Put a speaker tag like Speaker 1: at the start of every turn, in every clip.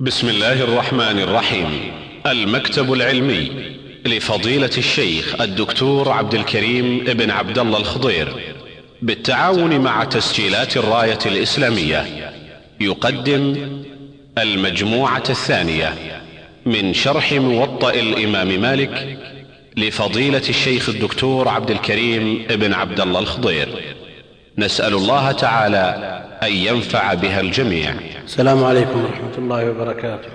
Speaker 1: بسم الله الرحمن الرحيم. المكتب العلمي لفضيلة الشيخ الدكتور عبد الكريم بن عبد الله الخضير بالتعاون مع تسجيلات الراية الإسلامية. يقدم المجموعة الثانية من شرح موطأ الإمام مالك لفضيلة الشيخ الدكتور عبد الكريم بن عبد الله الخضير. نسأل الله تعالى أن ينفع بها الجميع.
Speaker 2: السلام عليكم ورحمة الله وبركاته.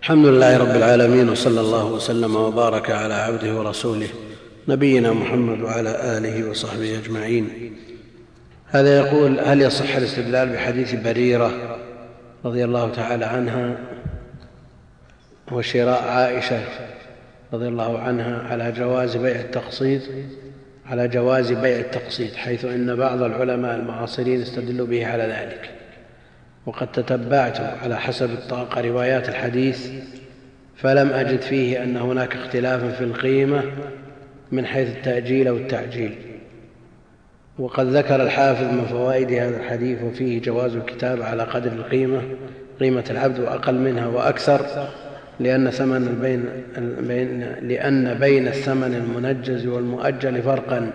Speaker 2: الحمد لله رب العالمين وصلى الله وسلم وبارك على عبده ورسوله نبينا محمد وعلى آله وصحبه أجمعين. هذا يقول هل يصح الاستدلال بحديث بريرة رضي الله تعالى عنها وشراء عائشة رضي الله عنها على جواز بيع التقسيط على جواز بيع التقسيط حيث إن بعض العلماء المعاصرين استدلوا به على ذلك. وقد تتبعت على حسب الطاقة روايات الحديث فلم أجد فيه أن هناك اختلافا في القيمة من حيث التأجيل أو التعجيل. وقد ذكر الحافظ من فوائد هذا الحديث وفيه جواز الكتاب على قدر القيمة قيمة العبد واقل منها وأكثر. لأن ثمن البين لأن بين الثمن المنجز والمؤجل فرقا.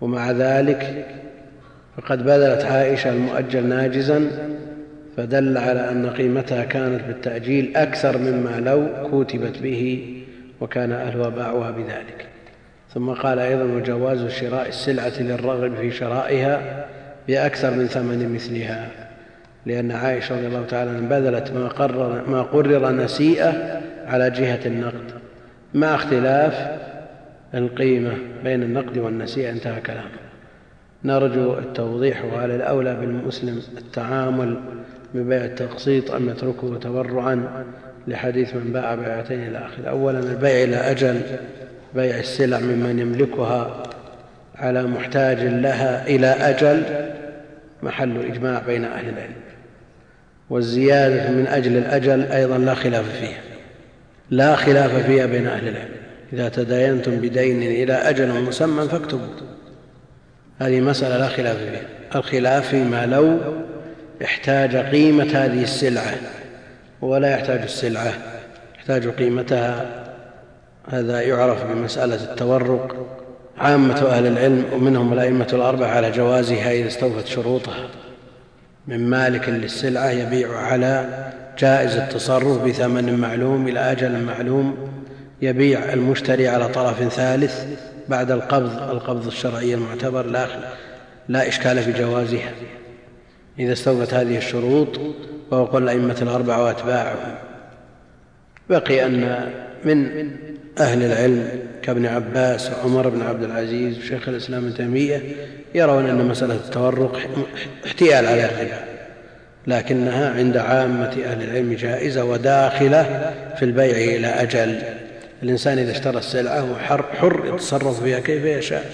Speaker 2: ومع ذلك فقد بذلت عائشة المؤجل ناجزا فدل على أن قيمتها كانت بالتأجيل أكثر مما لو كتبت به وكان أهلها باعوها بذلك. ثم قال أيضا وجواز شراء السلعة للرغب في شرائها بأكثر من ثمن مثلها. لأن عائشة رضي الله تعالى عنها بذلت ما قرر, ما قرر نسيئة على جهة النقد مع اختلاف القيمة بين النقد والنسيئة. انتهى كلامه نرجو التوضيح وهل الأولى بالمسلم التعامل ببيع التقسيط أم يتركه تورعا لحديث من باع بيعتين إلى آخره. أولا البيع إلى أجل بيع السلع ممن يملكها على محتاج لها إلى أجل محل إجماع بين أهل العلم. والزيادة من أجل الأجل أيضا لا خلاف فيها. لا خلاف فيها بين أهل العلم. إذا تداينتم بدين إلى أجل مسمى فاكتبوا. هذه مسألة لا خلاف فيها. الخلاف فيما لو احتاج قيمة هذه السلعة. ولا يحتاج السلعة. يحتاج قيمتها. هذا يعرف بمسألة التورق. عامة أهل العلم ومنهم الأئمة الأربعة على جوازها إذا استوفت شروطها. من مالك للسلعة يبيع على جائز التصرف بثمن معلوم إلى أجل معلوم يبيع المشتري على طرف ثالث بعد القبض القبض الشرعي المعتبر لا, لا إشكال في جوازها. إذا استوفت هذه الشروط وهو قول الأئمة الأربعة وأتباعهم. بقي أن من أهل العلم كابن عباس وعمر بن عبد العزيز وشيخ الإسلام ابن تيمية يرون أن مسألة التورق احتيال على الربا لكنها عند عامة أهل العلم جائزة وداخلة في البيع إلى أجل. الإنسان إذا اشترى السلعة هو حر, يتصرف فيها كيف يشاء.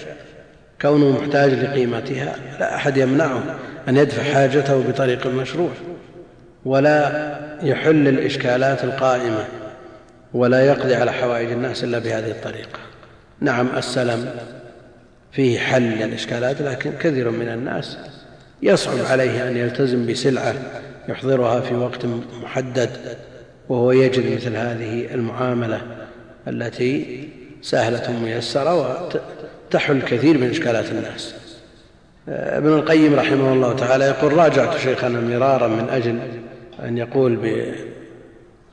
Speaker 2: كونه محتاج لقيمتها لا أحد يمنعه أن يدفع حاجته بطريق مشروع ولا يحل الإشكالات القائمة. ولا يقضي على حوائج الناس إلا بهذه الطريقة. نعم السلم فيه حل للإشكالات لكن كثير من الناس يصعب عليه أن يلتزم بسلعة يحضرها في وقت محدد وهو يجد مثل هذه المعاملة التي سهلة ميسرة وتحل كثير من إشكالات الناس. ابن القيم رحمه الله تعالى يقول راجعت شيخنا مرارا من أجل أن يقول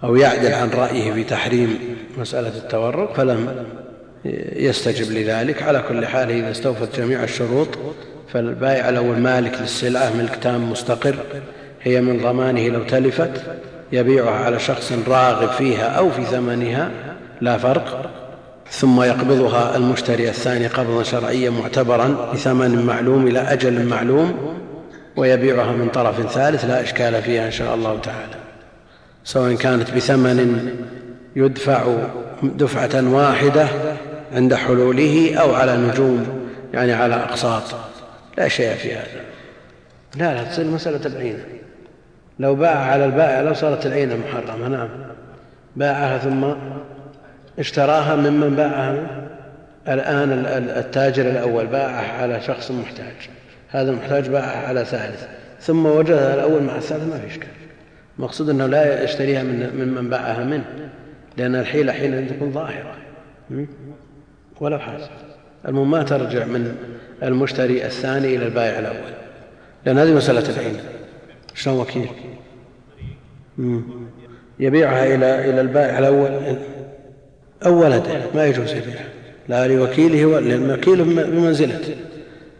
Speaker 2: أو يعدل عن رأيه في تحريم مسألة التورق فلم يستجب لذلك. على كل حال إذا استوفت جميع الشروط فالبائع الأول مالك للسلعة ملك تام مستقر هي من ضمانه لو تلفت يبيعها على شخص راغب فيها أو في ثمنها لا فرق. ثم يقبضها المشتري الثاني قبضا شرعيا معتبرا بثمن معلوم إلى أجل معلوم ويبيعها من طرف ثالث لا إشكال فيها إن شاء الله تعالى. سواء كانت بثمن يدفع دفعة واحدة عند حلوله أو على نجوم يعني على أقساط. لا شيء في هذا. لا لا تصير مسألة العينة لو باع على البائع لو صارت العينة محرمة نعم. باعها ثم اشتراها ممن باعها. الآن التاجر الأول باعها على شخص محتاج. هذا المحتاج باعها على ثالث ثم وجدها الأول مع الثالث ما في إشكال. المقصود أنه لا يشتريها من ممن باعها منه لأن الحيلة حين تكون ظاهرة. ولو حاصل المهم ما ترجع من المشتري الثاني إلى البائع الأول. لأن هذه مسألة العين شلون وكيل؟ يبيعها إلى إلى البائع الأول. أو ولده ما يجوز يبيعها. لا لوكيله لأن الوكيل بمنزلته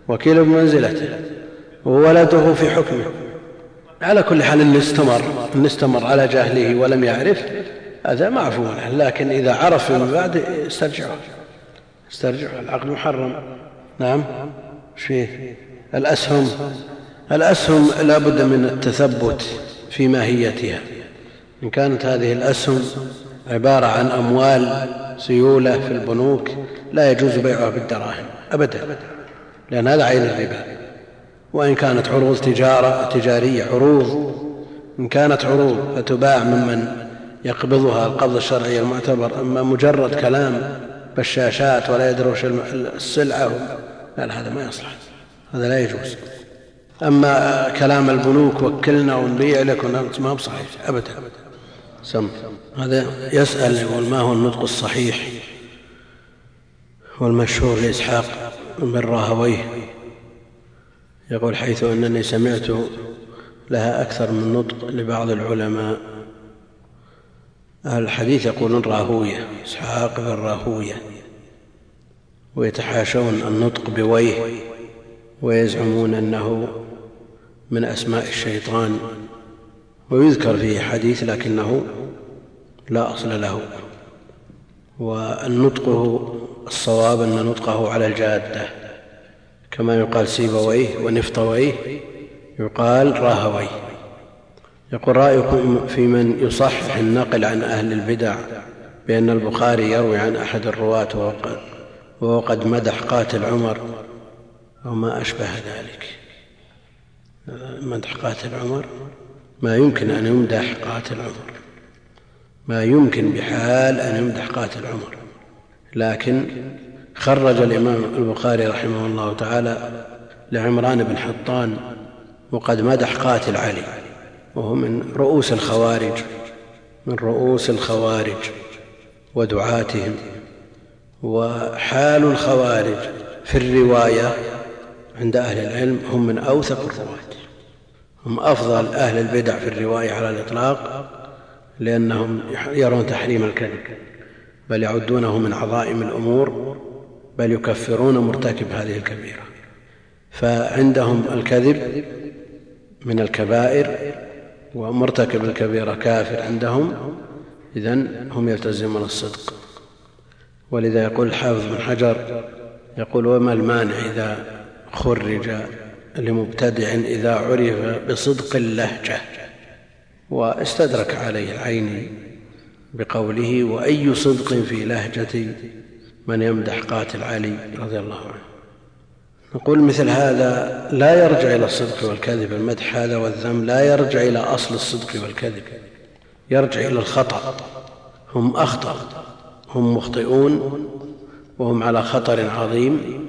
Speaker 2: وكيل بمنزلته وولده في حكمه. على كل حال إن استمر إن استمر على جهله ولم يعرف هذا معفو عنه لكن إذا عرف فيما بعد استرجعه. استرجعه العقد محرم. نعم. إيش فيه؟ الأسهم. الأسهم لا بد من التثبت في ماهيتها. إن كانت هذه الأسهم عبارة عن أموال سيولة في البنوك لا يجوز بيعها بالدراهم أبدا لأن هذا عين الربا. وإن كانت عروض تجارة تجارية عروض إن كانت عروض فتباع ممن يقبضها القبض الشرعي المعتبر. أما مجرد كلام بشاشات ولا يدري وش السلعة لا هذا ما يصلح هذا لا يجوز. أما كلام البنوك وكلنا ونبيع لك ما هو صحيح أبدا. سم. هذا يسأل يقول ما هو النطق الصحيح والمشهور لإسحاق بن راهويه؟ يقول حيث أنني سمعت لها أكثر من نطق لبعض العلماء. أهل الحديث يقولون راهوية إسحاق بن راهوية ويتحاشون النطق بويه ويزعمون أنه من أسماء الشيطان ويذكر فيه حديث لكنه لا أصل له. والنطقه الصواب أن نطقه على الجادة. كما يقال سيبويه ونفطويه يقال راهويه. يقول رأيكم في من يصحح النقل عن أهل البدع بأن البخاري يروي عن أحد الرواة وهو قد مدح قاتل عمر أو ما أشبه ذلك. مدح قاتل عمر؟ ما يمكن أن يمدح قاتل عمر. ما يمكن بحال أن يمدح قاتل عمر. لكن خرج الإمام البخاري رحمه الله تعالى لعمران بن حطان وقد مدح قاتل علي وهو من رؤوس الخوارج من رؤوس الخوارج ودعاتهم. وحال الخوارج في الرواية عند أهل العلم هم من أوثق الرواة هم أفضل أهل البدع في الرواية على الإطلاق لأنهم يرون تحريم الكذب بل يعدونه من عظائم الأمور. بل يكفرون مرتكب هذه الكبيرة. فعندهم الكذب من الكبائر ومرتكب الكبيرة كافر عندهم إذا هم يلتزمون الصدق. ولذا يقول الحافظ بن حجر يقول وما المانع إذا خرج لمبتدع إذا عرف بصدق اللهجة واستدرك عليه العيني بقوله وأي صدق في لهجة من يمدح قاتل علي رضي الله عنه. نقول مثل هذا لا يرجع إلى الصدق والكذب المدح هذا والذم لا يرجع إلى أصل الصدق والكذب يرجع إلى الخطأ. هم أخطأ هم مخطئون وهم على خطر عظيم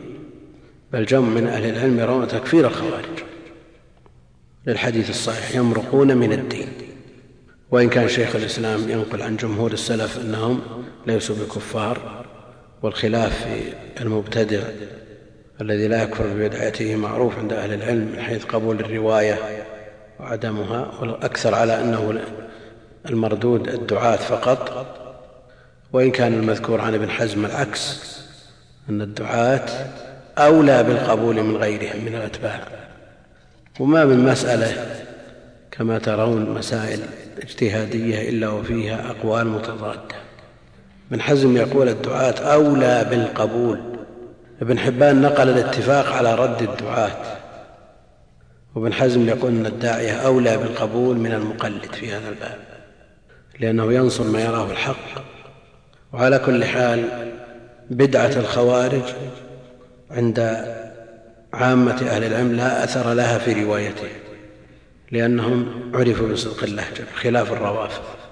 Speaker 2: بل جمع من أهل العلم يرون تكفير الخوارج للحديث الصحيح يمرقون من الدين. وإن كان شيخ الإسلام ينقل عن جمهور السلف أنهم ليسوا بكفار والخلاف في المبتدع الذي لا يكفر ببدعته معروف عند أهل العلم من حيث قبول الرواية وعدمها والأكثر على أنه المردود الدعاة فقط. وإن كان المذكور عن ابن حزم العكس أن الدعاة أولى بالقبول من غيرهم من الأتباع. وما من مسألة كما ترون مسائل اجتهادية إلا وفيها أقوال متضادة. ابن حزم يقول الدعاة أولى بالقبول. ابن حبان نقل الاتفاق على رد الدعاة. وابن حزم يقول إن الداعية أولى بالقبول من المقلد في هذا الباب لأنه ينصر ما يراه الحق. وعلى كل حال بدعة الخوارج عند عامة أهل العلم لا أثر لها في روايته لأنهم عرفوا بصدق اللهجة خلاف الروافض.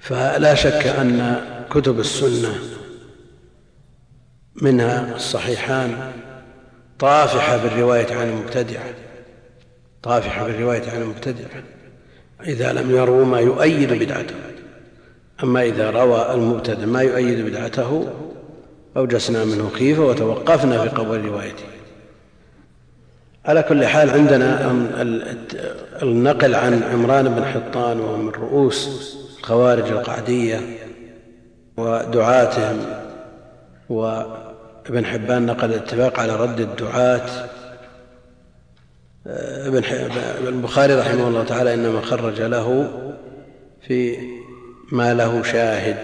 Speaker 2: فلا شك أن كتب السنة منها الصحيحان. طافحة بالرواية عن المبتدعة طافحة بالرواية عن المبتدعة إذا لم يروا ما يؤيد بدعته. أما إذا روى المبتدع ما يؤيد بدعته أوجسنا منه خيفة وتوقفنا في قبول روايته. على كل حال عندنا النقل عن عمران بن حطان وهو من رؤوس الخوارج القعدية ودعاتهم وابن حبان نقل الاتفاق على رد الدعاة. ابن البخاري رحمه الله تعالى إنما خرج له في ما له شاهد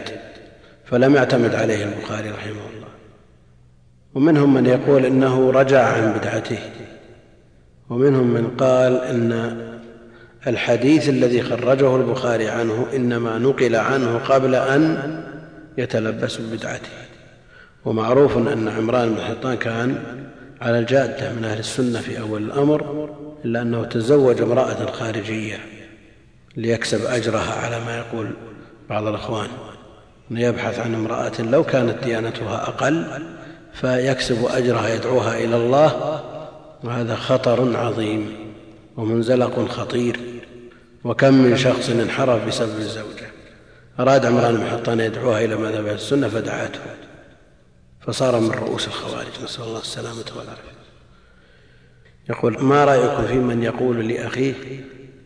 Speaker 2: فلم يعتمد عليه البخاري رحمه الله. ومنهم من يقول إنه رجع عن بدعته ومنهم من قال إن الحديث الذي خرجه البخاري عنه إنما نقل عنه قبل أن يتلبس ببدعته. ومعروف أن عمران بن حطان كان على الجادة من أهل السنة في أول الأمر إلا أنه تزوج امرأة خارجية ليكسب أجرها على ما يقول بعض الأخوان. يبحث عن امرأة لو كانت ديانتها أقل فيكسب أجرها يدعوها إلى الله وهذا خطر عظيم ومنزلق خطير. وكم من شخص انحرف بسبب الزوجة أراد عمران بن حطان يدعوها إلى مذهب السنة فدعته فصار من رؤوس الخوارج. نسأل الله السلامة والعافية. يقول ما رأيكم في من يقول لأخيه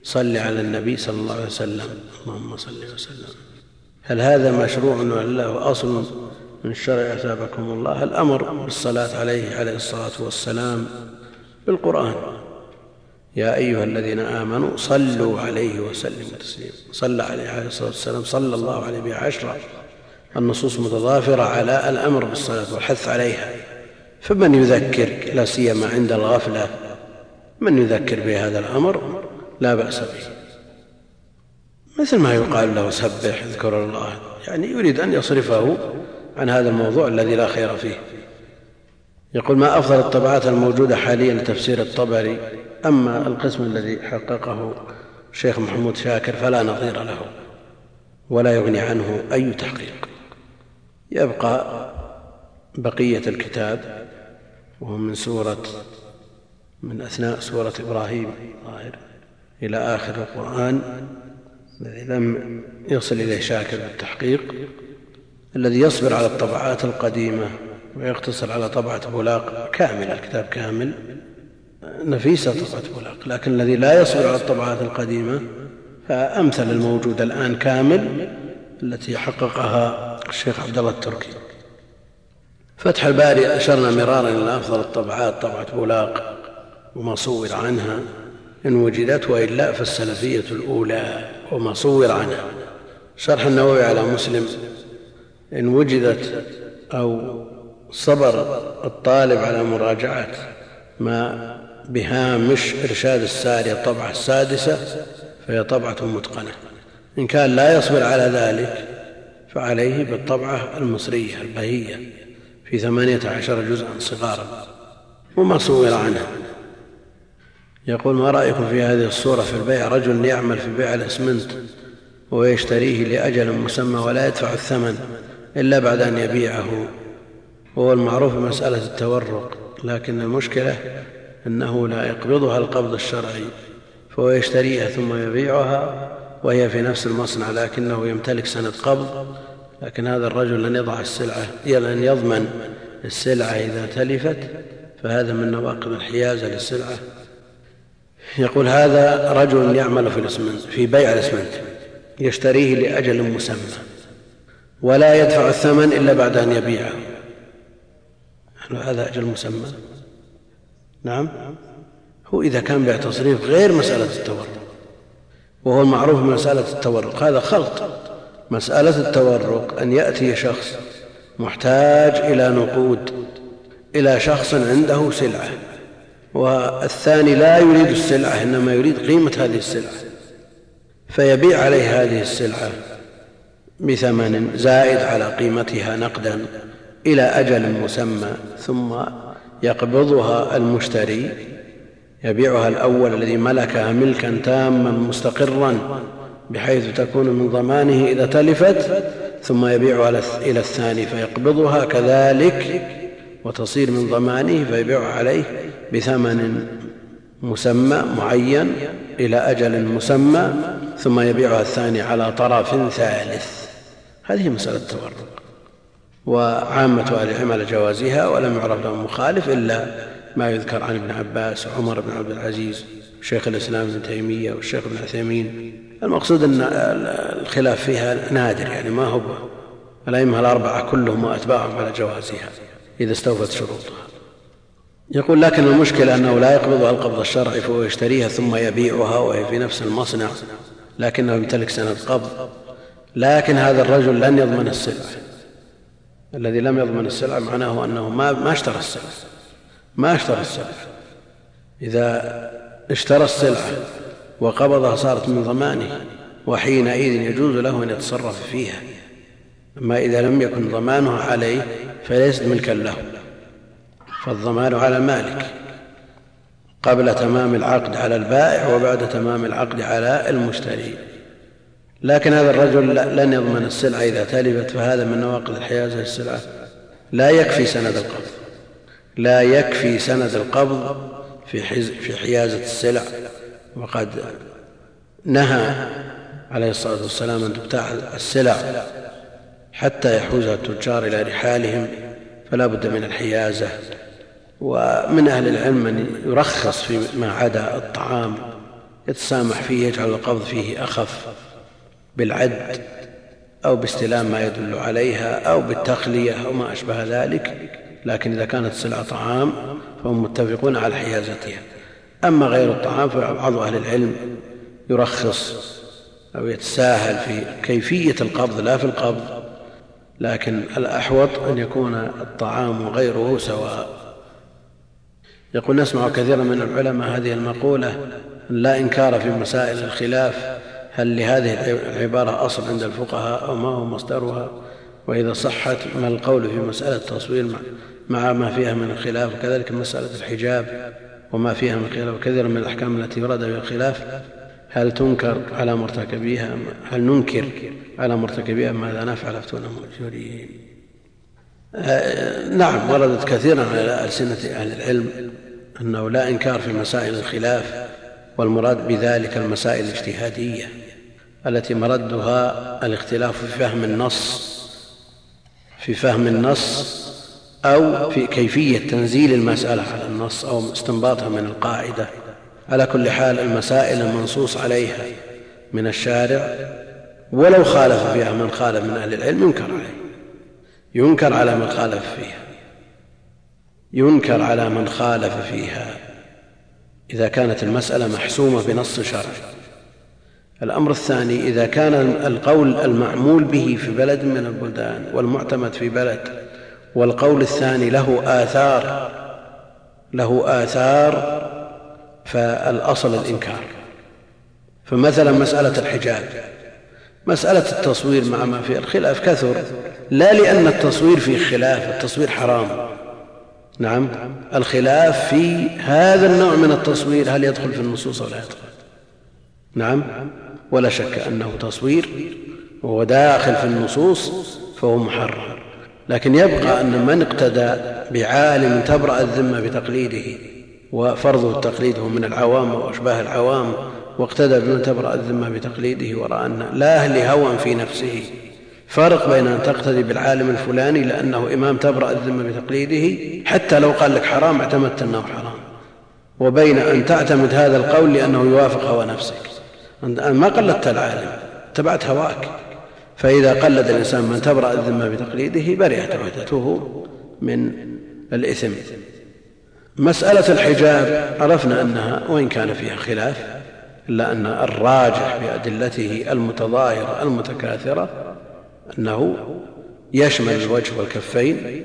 Speaker 2: صل على النبي صلى الله عليه وسلم؟ اللهم صل وسلم. هل هذا مشروع ولا أصل من الشرع أثابكم الله الأمر بالصلاة عليه عليه الصلاة والسلام بالقرآن. يا أيها الذين آمنوا صلوا عليه وسلموا تسليما. صلى عليه عليه الصلاة والسلام صلى الله عليه بها عشرا النصوص متضافرة على الأمر بالصلاة والحث عليها. فمن يذكر لا سيما عند الغفلة من يذكر بهذا الأمر لا بأس به. مثل ما يقال له سبح اذكر الله. يعني يريد أن يصرفه عن هذا الموضوع الذي لا خير فيه. يقول ما أفضل الطبعات الموجودة حاليا لتفسير الطبري أما القسم الذي حققه الشيخ محمود شاكر فلا نظير له ولا يغني عنه أي تحقيق. يبقى بقية الكتاب وهو من سورة من أثناء سورة إبراهيم ظاهر إلى آخر القرآن الذي لم يصل إليه شاكر بالتحقيق الذي يصبر على الطبعات القديمة ويقتصر على طبعة بولاق كامل الكتاب كامل. نفيسة طبعة بولاق لكن الذي لا يصبر على الطبعات القديمة فأمثل الموجود الآن كامل التي حققها الشيخ عبد الله التركي. فتح الباري أشرنا مرارا إلى أفضل الطبعات طبعة بولاق وما صور عنها إن وجدت وإلا فالسلفية الأولى وما صور عنها. شرح النووي على مسلم إن وجدت أو صبر الطالب على مراجعة ما بهامش إرشاد الساري الطبعة السادسة فهي طبعة متقنة. إن كان لا يصبر على ذلك فعليه بالطبعة المصرية البهية في ثمانية عشر جزءا صغارا. وما صور عنها. يقول ما رأيكم في هذه الصورة في البيع؟ رجل يعمل في بيع الأسمنت ويشتريه لأجل مسمى ولا يدفع الثمن إلا بعد أن يبيعه. وهو المعروف مسألة التورق لكن المشكلة أنه لا يقبضها القبض الشرعي فهو يشتريها ثم يبيعها وهي في نفس المصنع لكنه يمتلك سند قبض لكن هذا الرجل لن يضع السلعة لن يضمن السلعة إذا تلفت فهذا من نواقض الحيازة للسلعة. يقول هذا رجل يعمل في الإسمنت في بيع الإسمنت يشتريه لأجل مسمى ولا يدفع الثمن إلا بعد أن يبيعه. هذا أجل مسمى. نعم. هو إذا كان بيع تصريف غير مسألة التورق وهو المعروف مسألة التورق هذا خلط مسألة التورق أن يأتي شخص محتاج إلى نقود إلى شخص عنده سلعة والثاني لا يريد السلعة إنما يريد قيمة هذه السلعة فيبيع عليه هذه السلعة بثمن زائد على قيمتها نقدا إلى أجل مسمى ثم يقبضها المشتري يبيعها الأول الذي ملكها ملكا تاما مستقرا بحيث تكون من ضمانه إذا تلفت ثم يبيعها إلى الثاني فيقبضها كذلك وتصير من ضمانه فيبيعها عليه بثمن مسمى معين إلى أجل مسمى ثم يبيعها الثاني على طرف ثالث. هذه مسألة التورق وعامة أهل العلم على جوازها ولم يعرف لهم مخالف إلا ما يذكر عن ابن عباس وعمر بن عبد العزيز شيخ الإسلام ابن تيمية والشيخ ابن عثيمين. المقصود أن الخلاف فيها نادر يعني ما هو الأئمة الأربعة كلهم وأتباعهم على جوازها إذا استوفت شروطها. يقول لكن المشكلة أنه لا يقبضها القبض الشرعي فهو يشتريها ثم يبيعها وهي في نفس المصنع لكنه يمتلك سنة قبض لكن هذا الرجل لن يضمن السلعة الذي لم يضمن السلعة معناه أنه ما, ما اشترى السلعة ما اشترى السلعة إذا اشترى السلعة وقبضها صارت من ضمانه وحينئذ يجوز له أن يتصرف فيها. أما إذا لم يكن ضمانها عليه فليست ملكا له. فالضمان على المالك قبل تمام العقد على البائع وبعد تمام العقد على المشتري. لكن هذا الرجل لن يضمن السلعة إذا تلفت فهذا من نواقض الحيازة للسلعة لا يكفي سند القبض. لا يكفي سند القبض في, في حيازة السلع. وقد نهى عليه الصلاة والسلام أن تبتاع السلع حتى يحوزها التجار إلى رحالهم فلا بد من الحيازة. ومن أهل العلم من يرخص فيما عدا الطعام يتسامح فيه يجعل القبض فيه أخف. بالعد أو باستلام ما يدل عليها أو بالتخلية أو ما أشبه ذلك لكن إذا كانت السلعة طعام فهم متفقون على حيازتها. أما غير الطعام فبعض أهل العلم يرخص أو يتساهل في كيفية القبض لا في القبض لكن الأحوط أن يكون الطعام وغيره سواء. يقول نسمع كثيرا من العلماء هذه المقولة لا إنكار في مسائل الخلاف هل لهذه العبارة أصل عند الفقهاء أو ما هو مصدرها؟ وإذا صحت ما القول في مسألة التصوير مع ما فيها من الخلاف؟ وكذلك مسألة الحجاب وما فيها من خلاف وكثيرا من الأحكام التي ورد فيها الخلاف. هل تنكر على مرتكبيها؟ هل ننكر على مرتكبيها؟ ماذا نفعل؟ أفتونا مؤجورين آه، نعم وردت كثيرا على ألسنة أهل العلم أنه لا إنكار في مسائل الخلاف والمراد بذلك المسائل الاجتهادية. التي مردها الاختلاف في فهم النص في فهم النص أو في كيفية تنزيل المسألة على النص أو استنباطها من القاعدة. على كل حال المسائل المنصوص عليها من الشارع ولو خالف فيها من خالف من أهل العلم ينكر عليه. ينكر على من خالف فيها. ينكر على من خالف فيها. إذا كانت المسألة محسومة بنص شرعي. الأمر الثاني إذا كان القول المعمول به في بلد من البلدان والمعتمد في بلد والقول الثاني له آثار له آثار فالأصل الإنكار. فمثلا مسألة الحجاب مسألة التصوير مع ما في الخلاف كثر لا لأن التصوير فيه خلاف التصوير حرام. نعم الخلاف في هذا النوع من التصوير هل يدخل في النصوص أو لا يدخل؟ نعم. ولا شك أنه تصوير وهو داخل في النصوص فهو محرم. لكن يبقى أن من اقتدى بعالم تبرأ الذمة بتقليده وفرضه التقليد هو من العوام وأشباه العوام واقتدى بمن تبرأ الذمة بتقليده ورأى أن لا لهوى في نفسه. فرق بين أن تقتدي بالعالم الفلاني لأنه إمام تبرأ الذمة بتقليده حتى لو قال لك حرام اعتمدت أنه حرام. وبين أن تعتمد هذا القول لأنه يوافق هوى نفسك. ما قلدت العالم اتبعت هواك. فإذا قلد الإنسان من تبرأ الذمة بتقليده برئت عهدته من الإثم. مسألة الحجاب عرفنا أنها وإن كان فيها خلاف إلا أن الراجح بأدلته المتظاهرة المتكاثرة أنه يشمل الوجه والكفين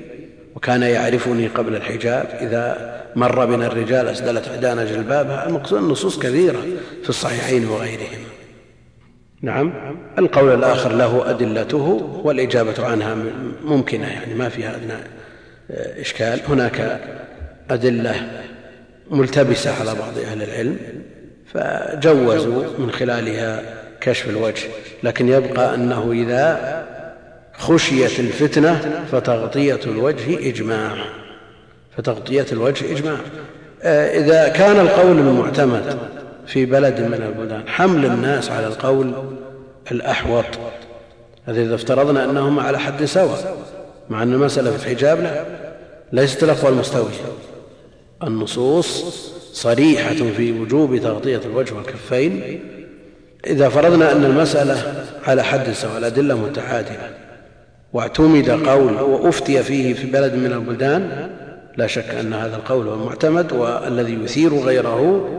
Speaker 2: وكان يعرفني قبل الحجاب إذا مر بنا الرجال أسدلت إحدانا جلبابها المقصود النصوص كثيرة في الصحيحين وغيرهما. نعم القول الآخر له أدلته والإجابة عنها ممكنة يعني ما فيها أدنى إشكال. هناك أدلة ملتبسة على بعض أهل العلم فجوزوا من خلالها كشف الوجه لكن يبقى أنه إذا خشيت الفتنة فتغطية الوجه إجماع. فتغطية الوجه إجماع. آه، إذا كان القول المعتمد في بلد من البلدان حمل الناس على القول الأحوط. هذا إذا افترضنا أنهم على حد سواء مع أن المسألة في الحجاب لا ليست الأقوى المستوية. النصوص صريحة في وجوب تغطية الوجه والكفين. إذا فرضنا أن المسألة على حد سواء الأدلة متعادلة واعتمد قول وأفتي فيه في بلد من البلدان لا شك أن هذا القول هو المعتمد والذي يثير غيره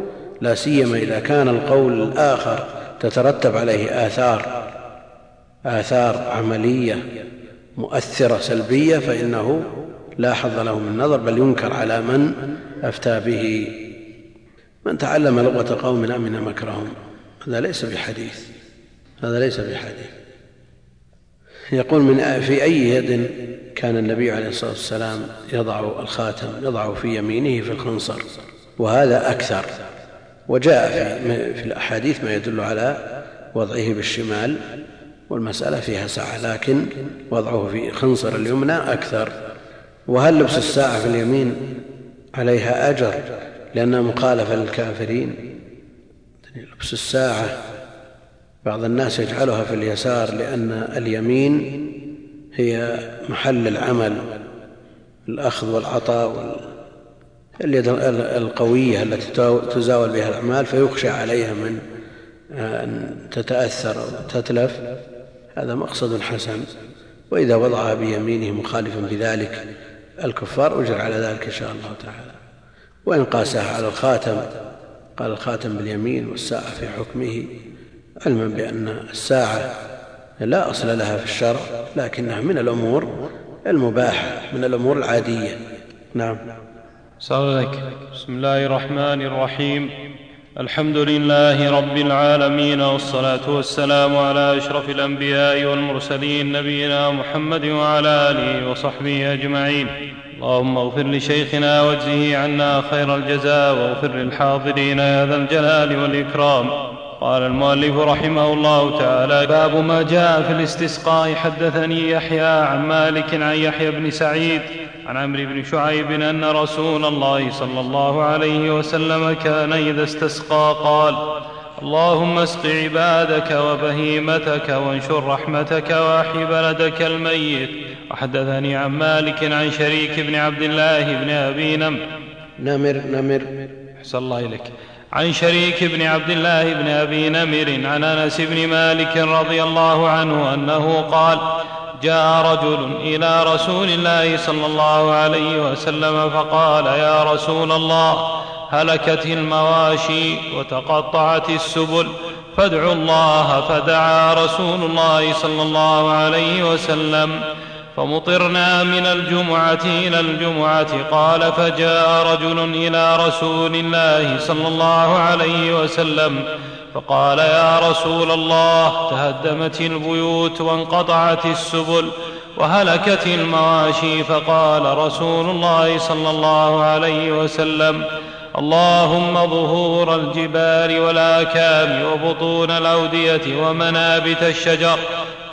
Speaker 2: لا سيما إذا كان القول الآخر تترتب عليه آثار آثار عملية مؤثرة سلبية فإنه لا حظ له من نظر بل ينكر على من أفتى به. من تعلم لغة قوم أمن مكرهم هذا ليس بحديث هذا ليس بحديث. يقول من في أي يد كان النبي عليه الصلاة والسلام يضع الخاتم يضع في يمينه في الخنصر وهذا أكثر. وجاء في, في الأحاديث ما يدل على وضعه بالشمال والمسألة فيها سعة لكن وضعه في خنصر اليمنى أكثر. وهل لبس الساعة في اليمين عليها أجر؟ لأنها مخالفة للكافرين. لبس الساعة بعض الناس يجعلها في اليسار لأن اليمين هي محل العمل الأخذ والعطاء اليد القوية التي تزاول بها الأعمال فيخشى عليها من أن تتأثر أو تتلف. هذا مقصد حسن. وإذا وضعها بيمينه مخالفا بذلك الكفار أجر على ذلك إن شاء الله تعالى. وإن قاسها على الخاتم قال الخاتم باليمين والساعة في حكمه. علما بأن الساعة لا أصل لها في الشرع لكنها من الأمور المباحة من الأمور العادية. نعم.
Speaker 3: صلى بسم الله الرحمن الرحيم. الحمد لله رب العالمين والصلاة والسلام على أشرف الأنبياء والمرسلين نبينا محمد وعلى آله وصحبه أجمعين. اللهم اغفر لشيخنا واجزه عنا خير الجزاء واغفر للحاضرين يا ذا الجلال والإكرام. قال المؤلف رحمه الله تعالى باب ما جاء في الاستسقاء. حدثني يحيى عن مالك عن يحيى بن سعيد عن عمرو بن شعيب أن رسول الله صلى الله عليه وسلم كان إذا استسقى قال اللهم اسق عبادك وبهيمتك وانشر رحمتك واحي بلدك الميت. وحدثني عن مالك عن شريك بن عبد الله بن أبي نمر.
Speaker 2: نمر نمر.
Speaker 3: أحسن الله إليك. عن شريك بن عبد الله بن أبي نمر عن أنس بن مالك رضي الله عنه أنه قال جاء رجل إلى رسول الله صلى الله عليه وسلم فقال يا رسول الله هلكت المواشي وتقطعت السبل فادعوا الله فدعا رسول الله صلى الله عليه وسلم. فمطرنا من الجمعة إلى الجمعة. قال فجاء رجل إلى رسول الله صلى الله عليه وسلم فقال يا رسول الله تهدمت البيوت وانقطعت السبل وهلكت المواشي. فقال رسول الله صلى الله عليه وسلم اللهم ظهور الجبال والآكام وبطون الأودية ومنابت الشجر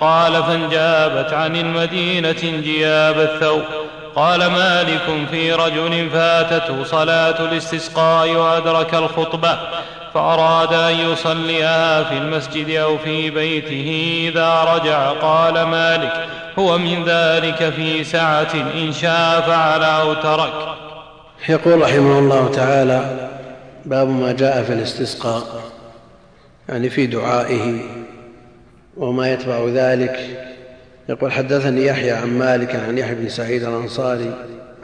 Speaker 3: قال فانجابت عن المدينة انجياب الثوب. قال مالك في رجل فاتته صلاة الاستسقاء وأدرك الخطبة فأراد أن يصليها في المسجد أو في بيته إذا رجع. قال مالك هو من ذلك في سعة إن شاء فعل أو ترك.
Speaker 2: يقول رحمه الله تعالى باب ما جاء في الاستسقاء يعني في دعائه. وما يتبع ذلك. يقول حدثني يحيى عن مالك عن يحيى بن سعيد الأنصاري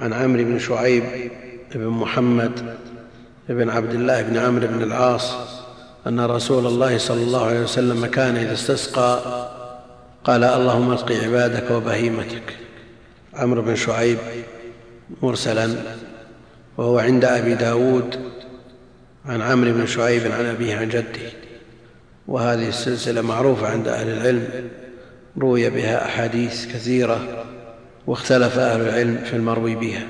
Speaker 2: عن عمرو بن شعيب بن محمد بن عبد الله بن عمرو بن العاص أن رسول الله صلى الله عليه وسلم كان إذا استسقى قال اللهم اسق عبادك وبهيمتك. عمرو بن شعيب مرسلا وهو عند أبي داود عن عمرو بن شعيب عن أبيه عن جده. وهذه السلسلة معروفة عند أهل العلم روي بها أحاديث كثيرة واختلف أهل العلم في المروي بها.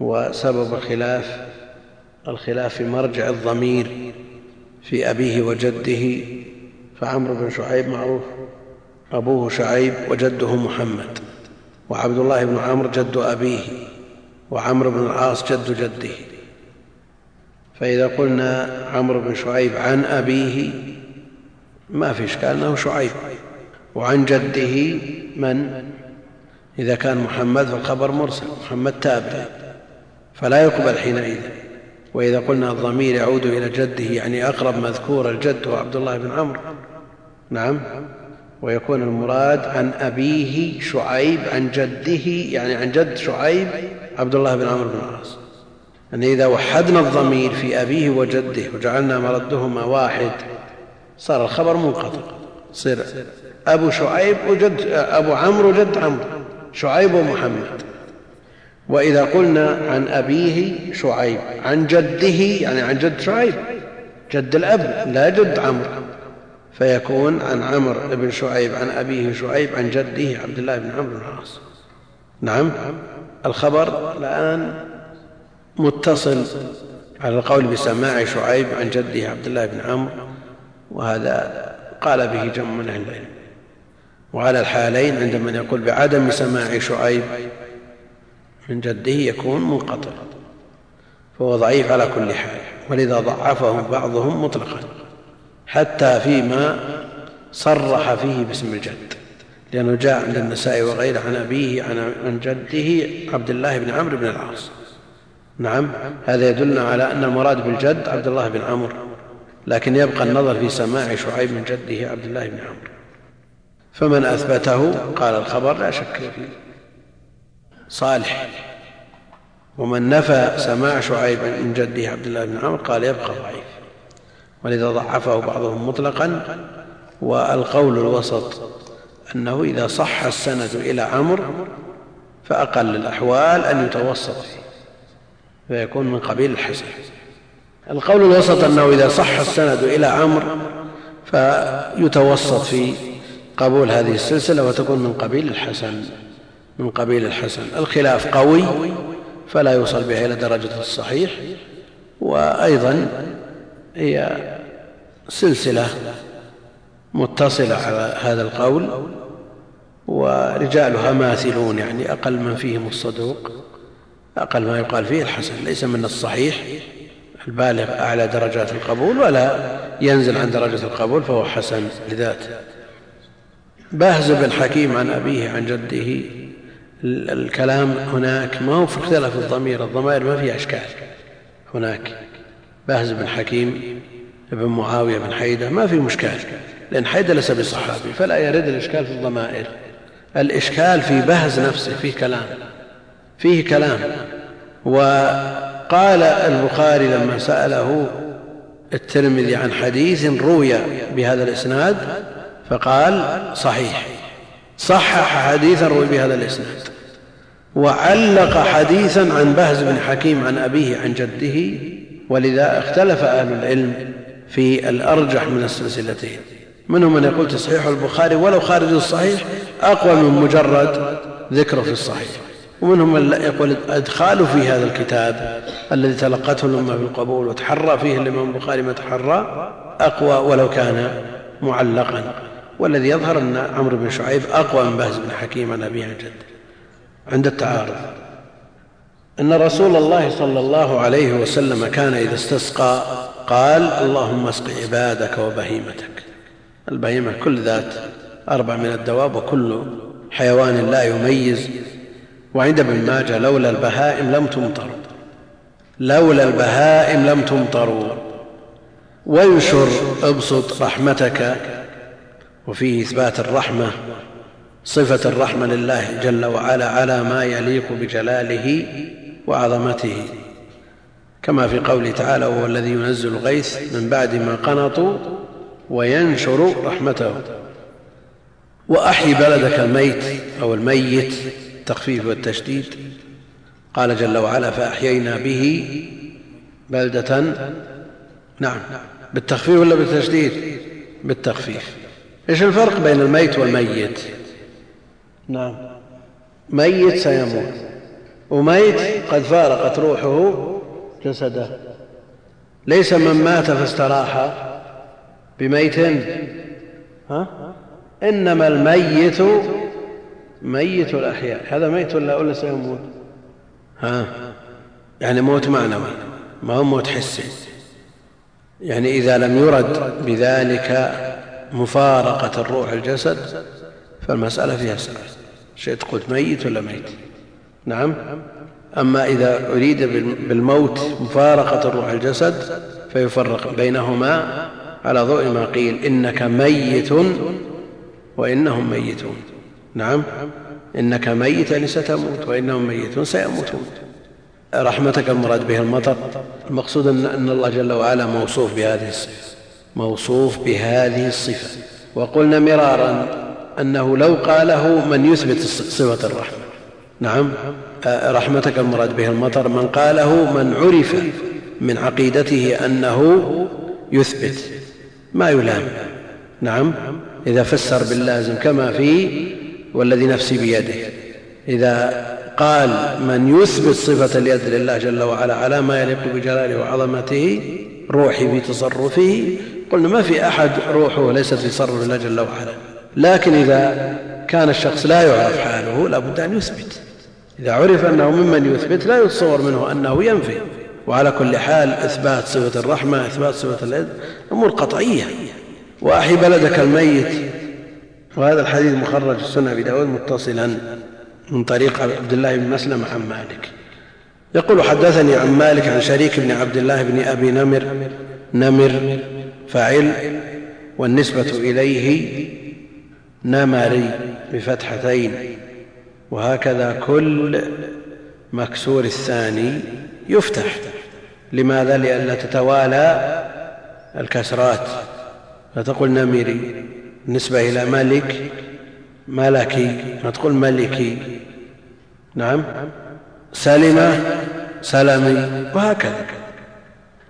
Speaker 2: وسبب الخلاف الخلاف في مرجع الضمير في أبيه وجده فعمرو بن شعيب معروف. أبوه شعيب وجده محمد. وعبد الله بن عمرو جد أبيه وعمرو بن العاص جد جده. فإذا قلنا عمرو بن شعيب عن أبيه ما في إشكال أنه شعيب. وعن جده من؟ إذا كان محمد فالخبر مرسل محمد تابع. فلا يقبل حينئذ. وإذا قلنا الضمير يعود إلى جده يعني أقرب مذكور الجد هو عبد الله بن عمرو. نعم. ويكون المراد عن أبيه شعيب عن جده يعني عن جد شعيب عبد الله بن عمرو بن العاص. يعني إذا وحدنا الضمير في أبيه وجده وجعلنا مردهما واحد صار الخبر منقطع. صير أبو شعيب وجد أبو عمرو وجد عمرو شعيب ومحمد. وإذا قلنا عن أبيه شعيب عن جده يعني عن جد شعيب جد الأب لا جد عمرو. فيكون عن عمرو بن شعيب عن أبيه شعيب عن جده عبد الله بن عمرو بن العاص نعم الخبر الآن متصل على القول بسماع شعيب عن جده عبد الله بن عمرو وهذا قال به جمع من أهل العلم. وعلى الحالين عند من يقول بعدم سماع شعيب من جده يكون منقطع فهو ضعيف على كل حال ولذا ضعفه بعضهم مطلقا حتى فيما صرح فيه باسم الجد لأنه جاء عند النساء وغيره عن أبيه عن جده عبد الله بن عمرو بن العاص. نعم هذا يدلنا على أن المراد بالجد عبد الله بن عمرو لكن يبقى النظر في سماع شعيب من جده عبد الله بن عمرو. فمن أثبته قال الخبر لا شك فيه. صالح. ومن نفى سماع شعيب من جده عبد الله بن عمرو قال يبقى ضعيف. ولذا ضعفه بعضهم مطلقا والقول الوسط أنه إذا صح السند إلى عمرو فأقل الأحوال أن يتوسط فيه. فيكون من قبيل الحسن القول الوسط أنه إذا صح السند إلى عمرو فيتوسط في قبول هذه السلسلة وتكون من قبيل الحسن من قبيل الحسن. الخلاف قوي فلا يوصل بها إلى درجة الصحيح وأيضا هي سلسلة متصلة على هذا القول ورجالها ماثلون يعني أقل من فيهم الصدوق. أقل ما يقال فيه الحسن ليس من الصحيح البالغ أعلى درجات القبول ولا ينزل عن درجة القبول فهو حسن لذاته. باهز بن حكيم عن أبيه عن جده الكلام هناك ما هو في اختلاف الضمير الضمائر ما فيها إشكال. هناك باهز بن حكيم بن معاوية بن حيده ما في مشكال لأن حيده ليس بصحابي فلا يرد الإشكال في الضمائر. الإشكال في بهز نفسه فيه كلام. فيه كلام. وقال البخاري لما سأله الترمذي عن حديث روي بهذا الإسناد فقال صحيح. صحح حديثا روي بهذا الإسناد. وعلق حديثا عن بهز بن حكيم عن أبيه عن جده ولذا اختلف أهل العلم في الأرجح من السلسلتين. منهم من يقول تصحيح البخاري ولو خارج الصحيح أقوى من مجرد ذكره في الصحيح. ومنهم من يقول ادخاله في هذا الكتاب الذي تلقته الأمة بالقبول وتحرى فيه الامام البخاري ما تحرى أقوى ولو كان معلقا. والذي يظهر أن عمرو بن شعيب أقوى من بهز بن حكيم عن أبيه جده عند التعارض. إن رسول الله صلى الله عليه وسلم كان إذا استسقى قال اللهم اسق عبادك وبهيمتك. البهيمة كل ذات أربع من الدواب وكل حيوان لا يميز. وعند ابن ماجه لولا البهائم لم تمطروا لولا البهائم لم تمطروا وانشر ابسط رحمتك وفيه إثبات الرحمة صفة الرحمة لله جل وعلا على ما يليق بجلاله وعظمته. كما في قوله تعالى وهو الذي ينزل الغيث من بعد ما قنطوا وينشر رحمته. وأحي بلدك الميت أو الميت التخفيف والتشديد. قال جل وعلا فأحيينا به بلدة. نعم. بالتخفيف ولا بالتشديد؟ بالتخفيف. إيش الفرق بين الميت والميت؟ نعم. ميت سيموت. وميت قد فارقت روحه جسده. ليس من مات فاستراح بميت. ها؟ إنما الميت ميت الأحياء. هذا ميت ولا ولا سيموت؟ ها؟ يعني موت معنوي ما هو موت حسي. يعني إذا لم يرد بذلك مفارقة الروح الجسد فالمسألة فيها سؤال شئت قلت ميت ولا ميت؟ نعم. أما إذا أريد بالموت مفارقة الروح الجسد فيفرق بينهما على ضوء ما قيل إنك ميت وإنهم ميتون. نعم. إنك ميت يعني ستموت وإنهم ميتون سيموتون. رحمتك المراد به المطر. المقصود أن الله جل وعلا موصوف بهذه الصفة. موصوف بهذه الصفة. وقلنا مرارا أنه لو قاله من يثبت صفة الرحمة. نعم. رحمتك المراد به المطر. من قاله من عرف من عقيدته أنه يثبت. ما يلام. نعم. إذا فسر باللازم كما في والذي نفسي بيده. إذا قال من يثبت صفة اليد لله جل وعلا على ما يليق بجلاله وعظمته روحي في تصرفه قلنا ما في أحد روحه ليست في تصرف الله جل وعلا. لكن إذا كان الشخص لا يعرف حاله لا بد أن يثبت. إذا عرف أنه ممن يثبت لا يتصور منه أنه ينفي. وعلى كل حال إثبات صفة الرحمة إثبات صفة اليد أمور قطعية. وأحي بلدك الميت وهذا الحديث مخرج السنة أبي داود متصلا من طريق عبد الله بن مسلم عن مالك. يقول حدثني عن مالك عن شريك بن عبد الله بن أبي نمر نمر فاعل والنسبة إليه نمري بفتحتين وهكذا كل مكسور الثاني يفتح. لماذا؟ لئلا تتوالى الكسرات. فتقول نميري بالنسبة إلى ملك ملكي ما تقول ملكي نعم. سلمة سلمي وهكذا.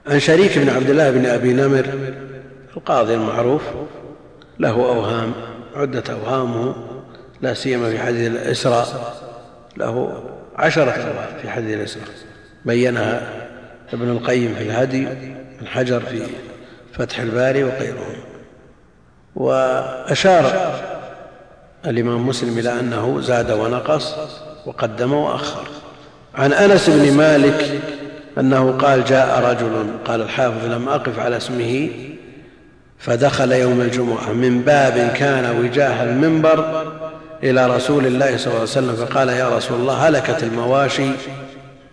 Speaker 2: عن شريك بن عبد الله بن أبي نمر القاضي المعروف له أوهام عدة أوهامه لا سيما في حديث الإسراء له عشرة أوهام في حديث الإسراء. بينها ابن القيم في الهدي الحجر في فتح الباري وغيرهم. وأشار الإمام مسلم إلى أنه زاد ونقص وقدم وأخر. عن أنس بن مالك أنه قال جاء رجل قال الحافظ لم أقف على اسمه فدخل يوم الجمعة من باب كان وجاه المنبر إلى رسول الله صلى الله عليه وسلم فقال يا رسول الله هلكت المواشي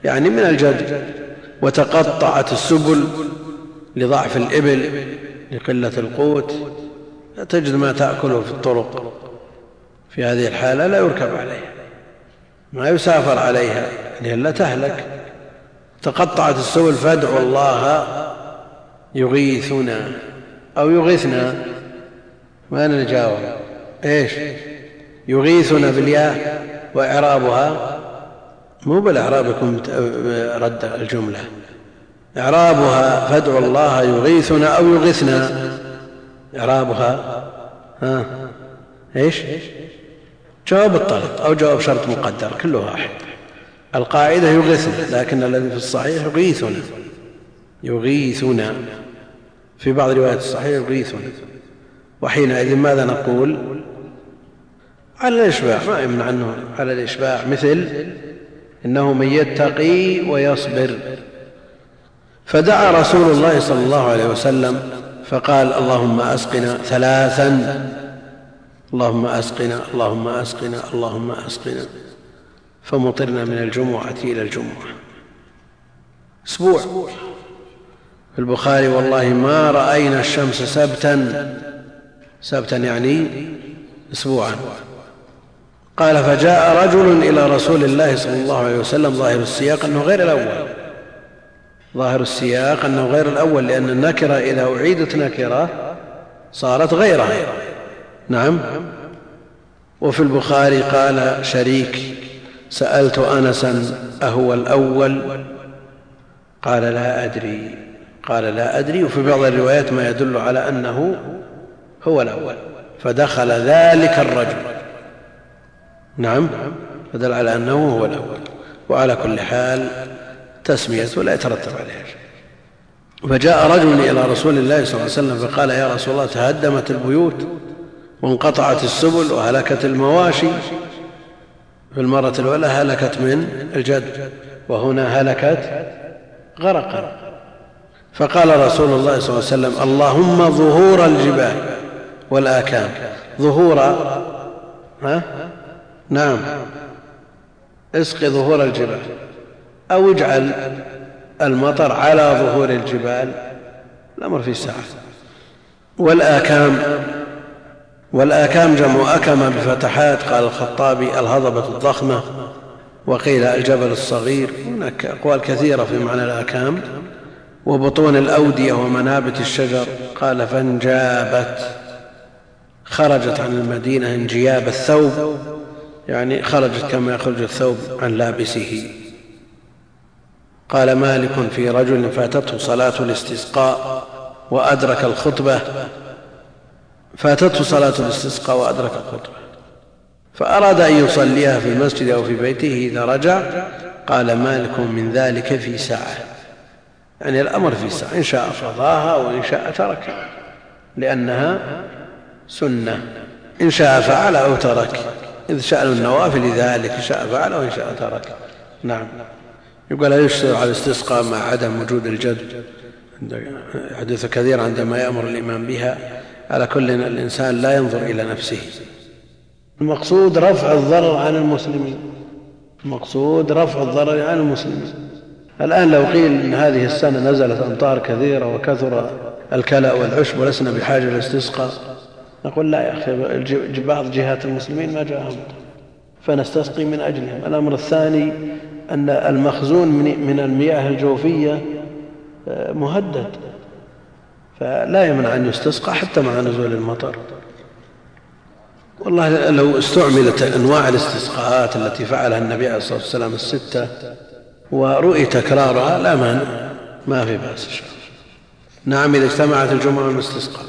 Speaker 2: يعني من الجد وتقطعت السبل لضعف الإبل لقلة القوت. لا تجد ما تأكله في الطرق. في هذه الحالة لا يركب عليها. ما يسافر عليها لئلا تهلك. تقطعت السبل فادعوا الله يغيثنا أو يغيثنا. ما نجاوب إيش؟ يغيثنا بالياء وإعرابها. مو بالإعراب يكون رد الجملة. إعرابها فادعوا الله يغيثنا أو يغيثنا. إعرابها ها؟ إيش؟ جواب الطلب أو جواب شرط مقدر كله واحد. القاعدة يغيثنا لكن الذي في الصحيح يغيثنا. يغيثنا. في بعض روايات الصحيح يغيثنا. وحينئذ ماذا نقول؟ على الإشباع ما يمنع عنه على الإشباع. مثل إنه من يتقي ويصبر. فدعا رسول الله صلى الله عليه وسلم فقال اللهم أسقنا ثلاثا. اللهم أسقنا اللهم أسقنا اللهم أسقنا. فمطرنا من الجمعة إلى الجمعة. أسبوع. في البخاري والله ما رأينا الشمس سبتا. سبتا يعني اسبوعا. قال فجاء رجل إلى رسول الله صلى الله عليه وسلم ظاهر السياق أنه غير الأول. ظاهر السياق أنه غير الأول لأن النكرة إذا أعيدت نكرة صارت غيرها. نعم. وفي البخاري قال شريك سألت أنسا أهو الأول؟ قال لا أدري. قال لا أدري. وفي بعض الروايات ما يدل على أنه هو الأول. فدخل ذلك الرجل. نعم. فدل على أنه هو الأول. وعلى كل حال تسمية ولا يترتب عليها شيء. فجاء رجل إلى رسول الله صلى الله عليه وسلم فقال يا رسول الله تهدمت البيوت وانقطعت السبل وهلكت المواشي. في المرة الأولى هلكت من الجد وهنا هلكت غرقا. فقال رسول الله صلى الله عليه وسلم اللهم ظهور الجبال والآكام. ظهور ها؟ نعم. اسق ظهور الجبال. أو اجعل المطر على ظهور الجبال الأمر في ساعة. والآكام والآكام جمع أكمة بفتحات قال الخطابي الهضبة الضخمة وقيل الجبل الصغير. هناك أقوال كثيرة في معنى الآكام وبطون الأودية ومنابت الشجر. قال فانجابت خرجت عن المدينة انجياب الثوب يعني خرجت كما يخرج الثوب عن لابسه. قال مالك في رجل فاتته صلاة الاستسقاء وأدرك الخطبة. فاتته صلاة الاستسقاء وأدرك الخطبة. فأراد أن يصليها في المسجد أو في بيته إذا رجع. قال مالك من ذلك في ساعة. يعني الأمر في ساعة. إن شاء قضاها وإن شاء تركها لأنها سنة. إن شاء فعل أو ترك. إذ شأن النوافل ذلك. إن شاء فعل وإن شاء ترك. نعم. يقول لا يشترع على الاستسقاء مع عدم وجود الجد. حديث كثير عندما يأمر الإمام بها. على كل الإنسان لا ينظر إلى نفسه. المقصود رفع الضرر عن المسلمين. المقصود رفع الضرر عن المسلمين. الآن لو قيل إن هذه السنة نزلت أمطار كثيرة وكثر الكلأ والعشب ولسنا بحاجة للاستسقاء نقول لا يا أخي بعض جهات المسلمين ما جاءهم. مطر فنستسقي من أجلهم. الأمر الثاني أن المخزون من المياه الجوفية آه، مهدد. فلا يمنع أن يستسقى حتى مع نزول المطر. والله لو استعملت أنواع الاستسقاءات التي فعلها النبي عليه الصلاة والسلام الستة ورؤي تكرارها لا مانع. ما في بأس نعم إذا اجتمعت الجمعة المستسقى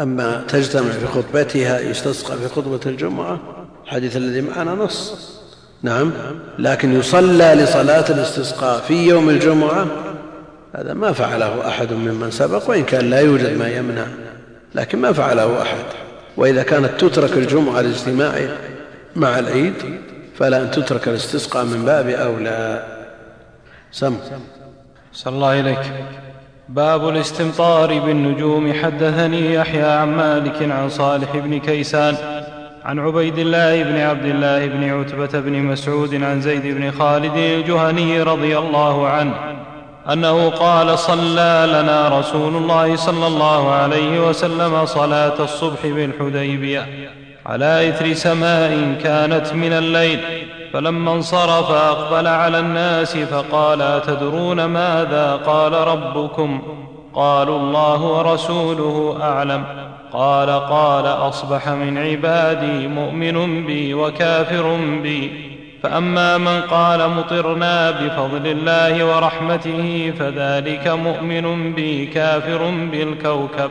Speaker 2: أما تجتمع في خطبتها يستسقى في خطبة الجمعة الحديث الذي معنا نص. نعم. لكن يصلى لصلاة الاستسقاء في يوم الجمعة؟ هذا ما فعله أحد ممن سبق وإن كان لا يوجد ما يمنع لكن ما فعله أحد. وإذا كانت تترك الجمعة الاجتماع مع العيد فلا أن تترك الاستسقاء من باب أولى. سم.
Speaker 3: صلى الله إليك. باب الاستمطار بالنجوم حدثني يحيى عن مالك عن صالح بن كيسان عن عبيد الله بن عبد الله بن عتبة بن مسعود عن زيد بن خالد الجهني رضي الله عنه أنه قال صلى لنا رسول الله صلى الله عليه وسلم صلاة الصبح بالحديبية على إثر سماء كانت من الليل فلما انصرف أقبل على الناس فقال أتدرون ماذا؟ قال ربكم. قالوا الله ورسوله أعلم. قال قال أصبح من عبادي مؤمن بي وكافر بي. فأما من قال مطرنا بفضل الله ورحمته فذلك مؤمن بي كافر بالكوكب.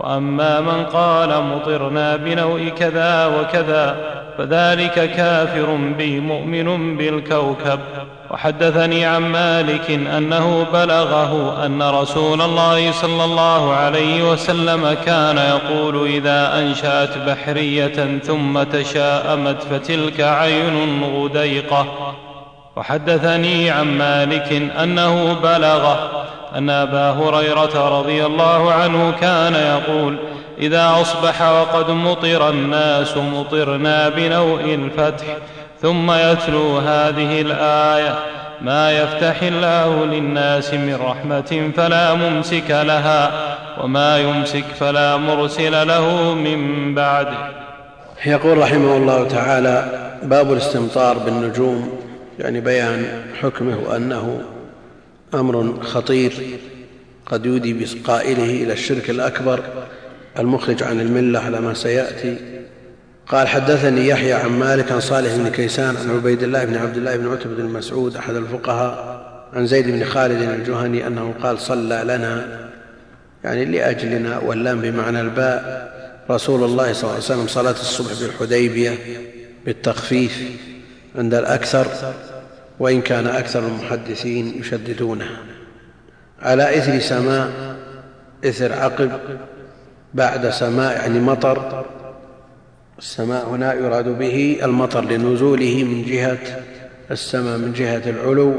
Speaker 3: وأما من قال مطرنا بنوء كذا وكذا فذلك كافر بي مؤمن بالكوكب. وحدثني عن مالك أنه بلغه أن رسول الله صلى الله عليه وسلم كان يقول إذا أنشأت بحرية ثم تشاءمت فتلك عين غديقة. وحدثني عن مالك أنه بلغه أن أبا هريرة رضي الله عنه كان يقول إذا أصبح وقد مطر الناس مطرنا بنوء الفتح ثم يتلو هذه الآية ما يفتح الله للناس من رحمة فلا ممسك لها وما يمسك فلا مرسل له من بعده.
Speaker 2: يقول رحمه الله تعالى باب الاستمطار بالنجوم يعني بيان حكمه وأنه أمر خطير قد يودي بقائله إلى الشرك الأكبر المخرج عن الملة على ما سيأتي. قال حدثني يحيى عن مالك عن صالح بن كيسان عن عبيد الله بن عبد الله بن عتبة بن مسعود أحد الفقهاء عن زيد بن خالد الجهني أنه قال صلى لنا يعني لأجلنا واللام بمعنى الباء رسول الله صلى الله عليه وسلم صلاة الصبح بالحديبية بالتخفيف عند الأكثر وإن كان أكثر المحدثين يشددونها على إثر سماء إثر عقب بعد سماء يعني مطر السماء هنا يراد به المطر لنزوله من جهة السماء من جهة العلو.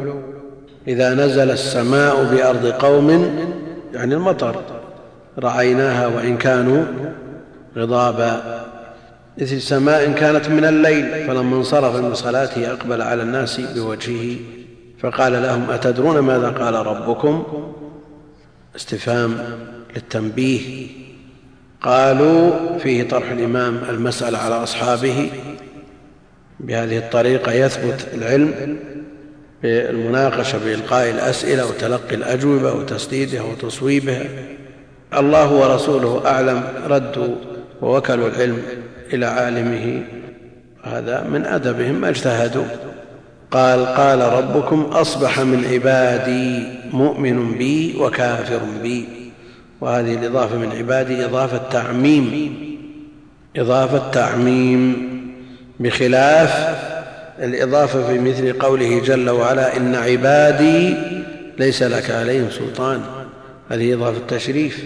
Speaker 2: إذا نزل السماء بأرض قوم يعني المطر رعيناها وإن كانوا غضابا. مثل سماء كانت من الليل فلما انصرف من صلاته أقبل على الناس بوجهه. فقال لهم أتدرون ماذا قال ربكم؟ استفهام للتنبيه. قالوا فيه طرح الإمام المسألة على أصحابه بهذه الطريقة يثبت العلم بالمناقشة بإلقاء الأسئلة وتلقي الأجوبة وتسديدها وتصويبها الله ورسوله أعلم ردوا ووكلوا العلم إلى عالمه. هذا من أدبهم ما اجتهدوا. قال قال ربكم أصبح من عبادي مؤمن بي وكافر بي. وهذه الإضافة من عبادي إضافة تعميم إضافة تعميم بخلاف الإضافة في مثل قوله جل وعلا إن عبادي ليس لك عليهم سلطان. هذه إضافة تشريف.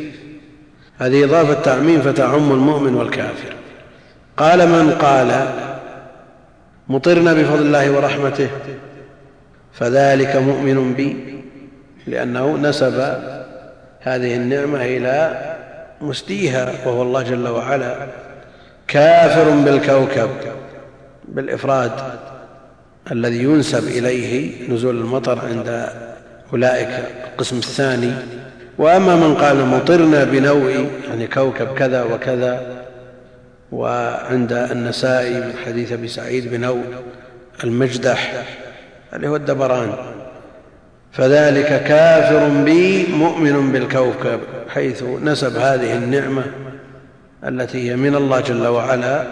Speaker 2: هذه إضافة تعميم فتعم المؤمن والكافر. قال من قال مطرنا بفضل الله ورحمته فذلك مؤمن بي لأنه نسب هذه النعمة إلى مسديها وهو الله جل وعلا كافر بالكوكب بالإفراد الذي ينسب إليه نزول المطر عند أولئك القسم الثاني. وأما من قال مطرنا بنوء يعني كوكب كذا وكذا وعند النسائي من حديث أبي سعيد بنوء المجدح اللي هو الدبران. فذلك كافر بي مؤمن بالكوكب حيث نسب هذه النعمة التي هي من الله جل وعلا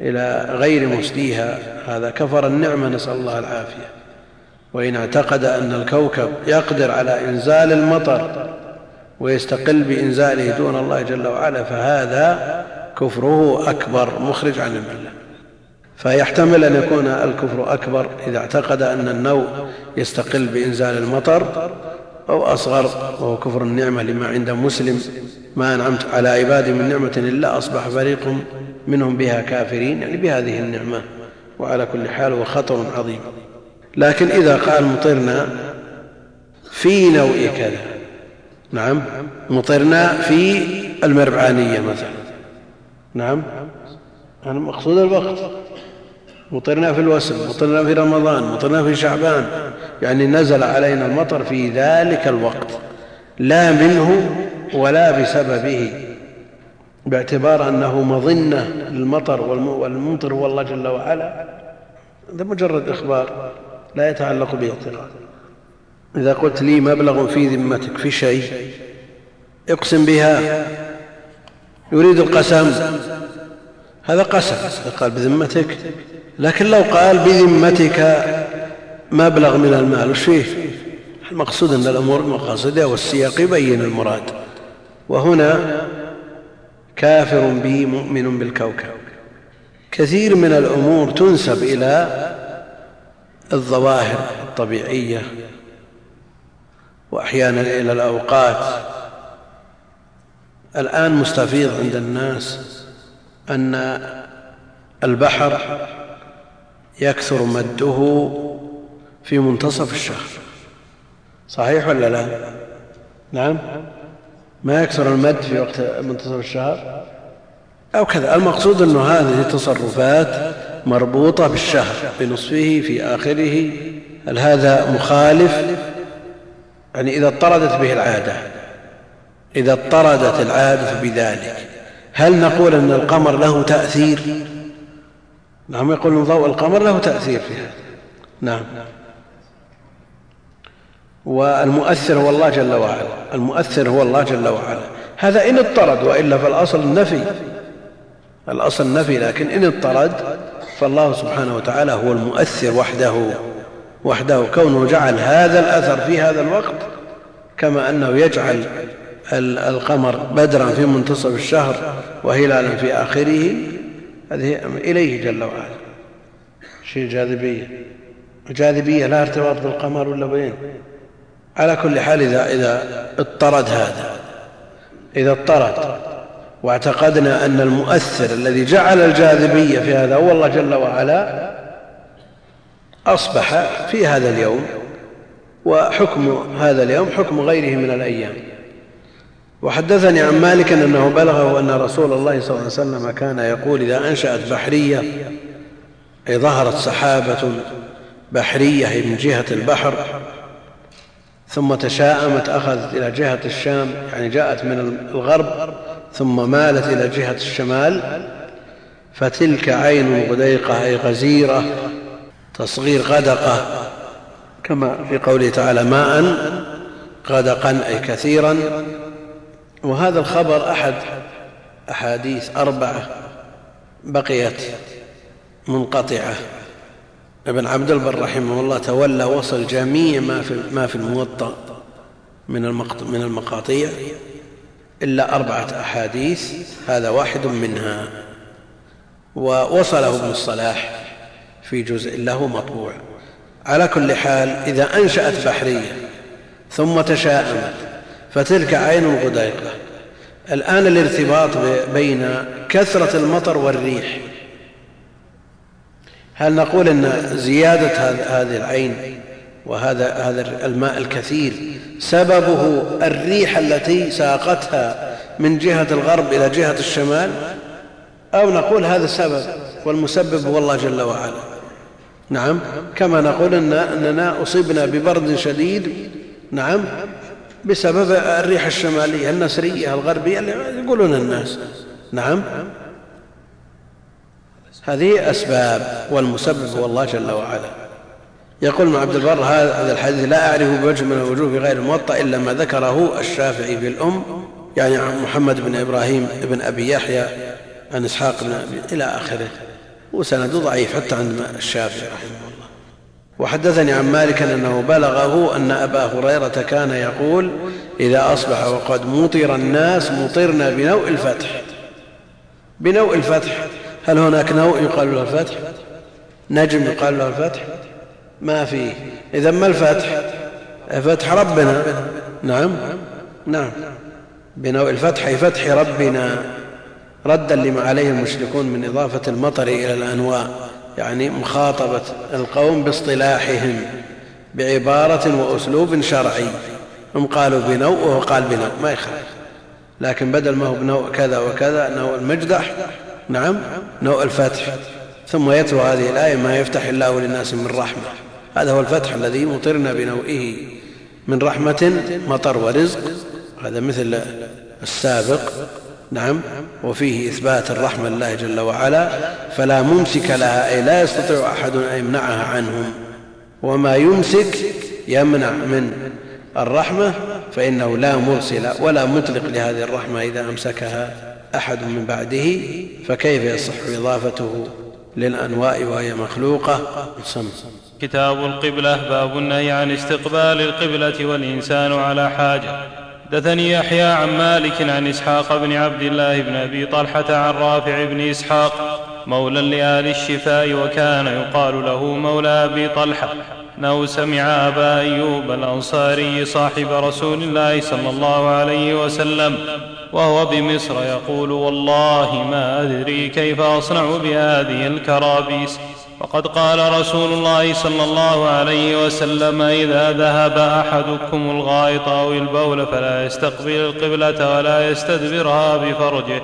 Speaker 2: إلى غير مسديها هذا كفر النعمة نسأل الله العافية. وإن اعتقد أن الكوكب يقدر على إنزال المطر ويستقل بإنزاله دون الله جل وعلا فهذا كفره أكبر مخرج عن الملة. فيحتمل أن يكون الكفر أكبر إذا اعتقد أن النوء يستقل بإنزال المطر أو أصغر وهو كفر النعمة لما عند مسلم. ما أنعمت على عبادي من نعمة إلا أصبح فريق منهم بها كافرين يعني بهذه النعمة. وعلى كل حال هو خطر عظيم. لكن إذا قال مطرنا في نوء كذا نعم مطرنا في المربعانية مثلا نعم أنا مقصود الوقت. مطرنا في الوسم مطرنا في رمضان مطرنا في شعبان. يعني نزل علينا المطر في ذلك الوقت لا منه ولا بسببه. باعتبار أنه مظنة للمطر والممطر هو الله جل وعلا هذا مجرد إخبار لا يتعلق به اعتقاد إذا قلت لي مبلغ في ذمتك في شيء اقسم بها. يريد القسم. هذا قسم قال بذمتك لكن لو قال بذمتك مبلغ من المال وش فيه؟ المقصود أن الأمور المقاصديه والسياق يبين المراد. وهنا كافر به مؤمن بالكوكب. كثير من الأمور تنسب إلى الظواهر الطبيعية وأحيانا إلى الأوقات. الآن مستفيض عند الناس أن البحر يكثر مده في منتصف الشهر. صحيح ولا لا؟ نعم. ما يكثر المد في وقت منتصف الشهر؟ أو كذا. المقصود أن هذه تصرفات مربوطة بالشهر بنصفه في آخره. هل هذا مخالف؟ يعني إذا اضطردت به العادة إذا اضطردت العادة بذلك هل نقول أن القمر له تأثير؟ نعم يقولون ضوء القمر له تأثير في هذا نعم. والمؤثر هو الله جل وعلا. المؤثر هو الله جل وعلا. هذا إن اضطرد وإلا فالأصل النفي. الأصل النفي لكن إن اضطرد فالله سبحانه وتعالى هو المؤثر وحده. وحده كونه جعل هذا الأثر في هذا الوقت كما أنه يجعل القمر بدرا في منتصف الشهر وهلالا في آخره. هذه إليه جل وعلا. شيء جاذبية. جاذبية لا ارتباط بالقمر ولا بين. على كل حال إذا, إذا اضطرد هذا. إذا اضطرد. واعتقدنا أن المؤثر الذي جعل الجاذبية في هذا هو الله جل وعلا أصبح في هذا اليوم وحكم هذا اليوم حكم غيره من الأيام. وحدثني عن مالك أنه بلغه أن رسول الله صلى الله عليه وسلم كان يقول إذا أنشأت بحرية أي ظهرت سحابة بحرية من جهة البحر ثم تشاءمت أخذت إلى جهة الشام يعني جاءت من الغرب ثم مالت إلى جهة الشمال فتلك عين غديقه أي غزيرة تصغير غدقة كما في قوله تعالى ماء غدقا أي كثيرا وهذا الخبر أحد أحاديث أربعة بقيت منقطعة. ابن عبد البر رحمه الله تولى وصل جميع ما في ما في الموطأ من من المقاطيع إلا أربعة أحاديث هذا واحد منها. ووصله ابن الصلاح في جزء له مطبوع. على كل حال إذا أنشأت بحرية ثم تشاءمت فتلك عين غديقه الآن الارتباط بين كثرة المطر والريح. هل نقول إن زيادة هذه العين وهذا هذا الماء الكثير سببه الريح التي ساقتها من جهة الغرب إلى جهة الشمال؟ أو نقول هذا السبب والمسبب هو الله جل وعلا؟ نعم. كما نقول إن إننا اصبنا ببرد شديد. نعم. بسبب الريح الشمالية النسرية الغربية اللي يقولون الناس. نعم. هذه أسباب والمسبب هو الله جل وعلا. يقول ابن عبد البر هذا الحديث لا أعرف بوجه من الوجوه في غير الموطأ إلا ما ذكره الشافعي في الأم يعني عن محمد بن إبراهيم بن أبي يحيى عن إسحاق بن أبي إلى آخره. وسند ضعيف حتى عند الشافعي رحمه الله. وحدثني عن مالك أنه بلغه أن أبا هريرة كان يقول إذا أصبح وقد مطر الناس مطرنا بنوء الفتح. بنوء الفتح. هل هناك نوع يقال له الفتح؟ نجم يقال له الفتح؟ ما فيه. إذا ما الفتح؟ فتح ربنا. نعم. نعم. بنوع الفتح فتح ربنا. ردا لما عليه المشركون من إضافة المطر إلى الانواع يعني مخاطبة القوم باصطلاحهم بعبارة وأسلوب شرعي. هم قالوا بنوء وهو قال بنوء ما يخالف. لكن بدل ما هو بنوء كذا وكذا نوء المجدح نعم نوء الفتح. ثم يتلو هذه الآية ما يفتح الله للناس من رحمة. هذا هو الفتح الذي مطرنا بنوئه من رحمة مطر ورزق. هذا مثل السابق. نعم. وفيه إثبات الرحمة لله جل وعلا فلا ممسك لها أي لا يستطيع أحد أن يمنعها عنهم. وما يمسك يمنع من الرحمة فإنه لا مرسل ولا مطلق لهذه الرحمة إذا أمسكها أحد من بعده. فكيف يصح إضافته للأنواء وهي مخلوقة؟ سم
Speaker 3: كتاب القبلة باب النهي عن استقبال القبلة والإنسان على حاجة. دثني يحيى عن مالك عن إسحاق بن عبد الله بن أبي طلحة عن رافع بن إسحاق مولى لآل الشفاء وكان يقال له مولى أبي طلحة. إنه سمع أبا أيوب الأنصاري صاحب رسول الله صلى الله عليه وسلم وهو بمصر يقول والله ما أدري كيف أصنع بهذه الكرابيس. وقد قال رسول الله صلى الله عليه وسلم إذا ذهب أحدكم الغائط أو البول فلا يستقبل القبلة ولا يستدبرها بفرجه.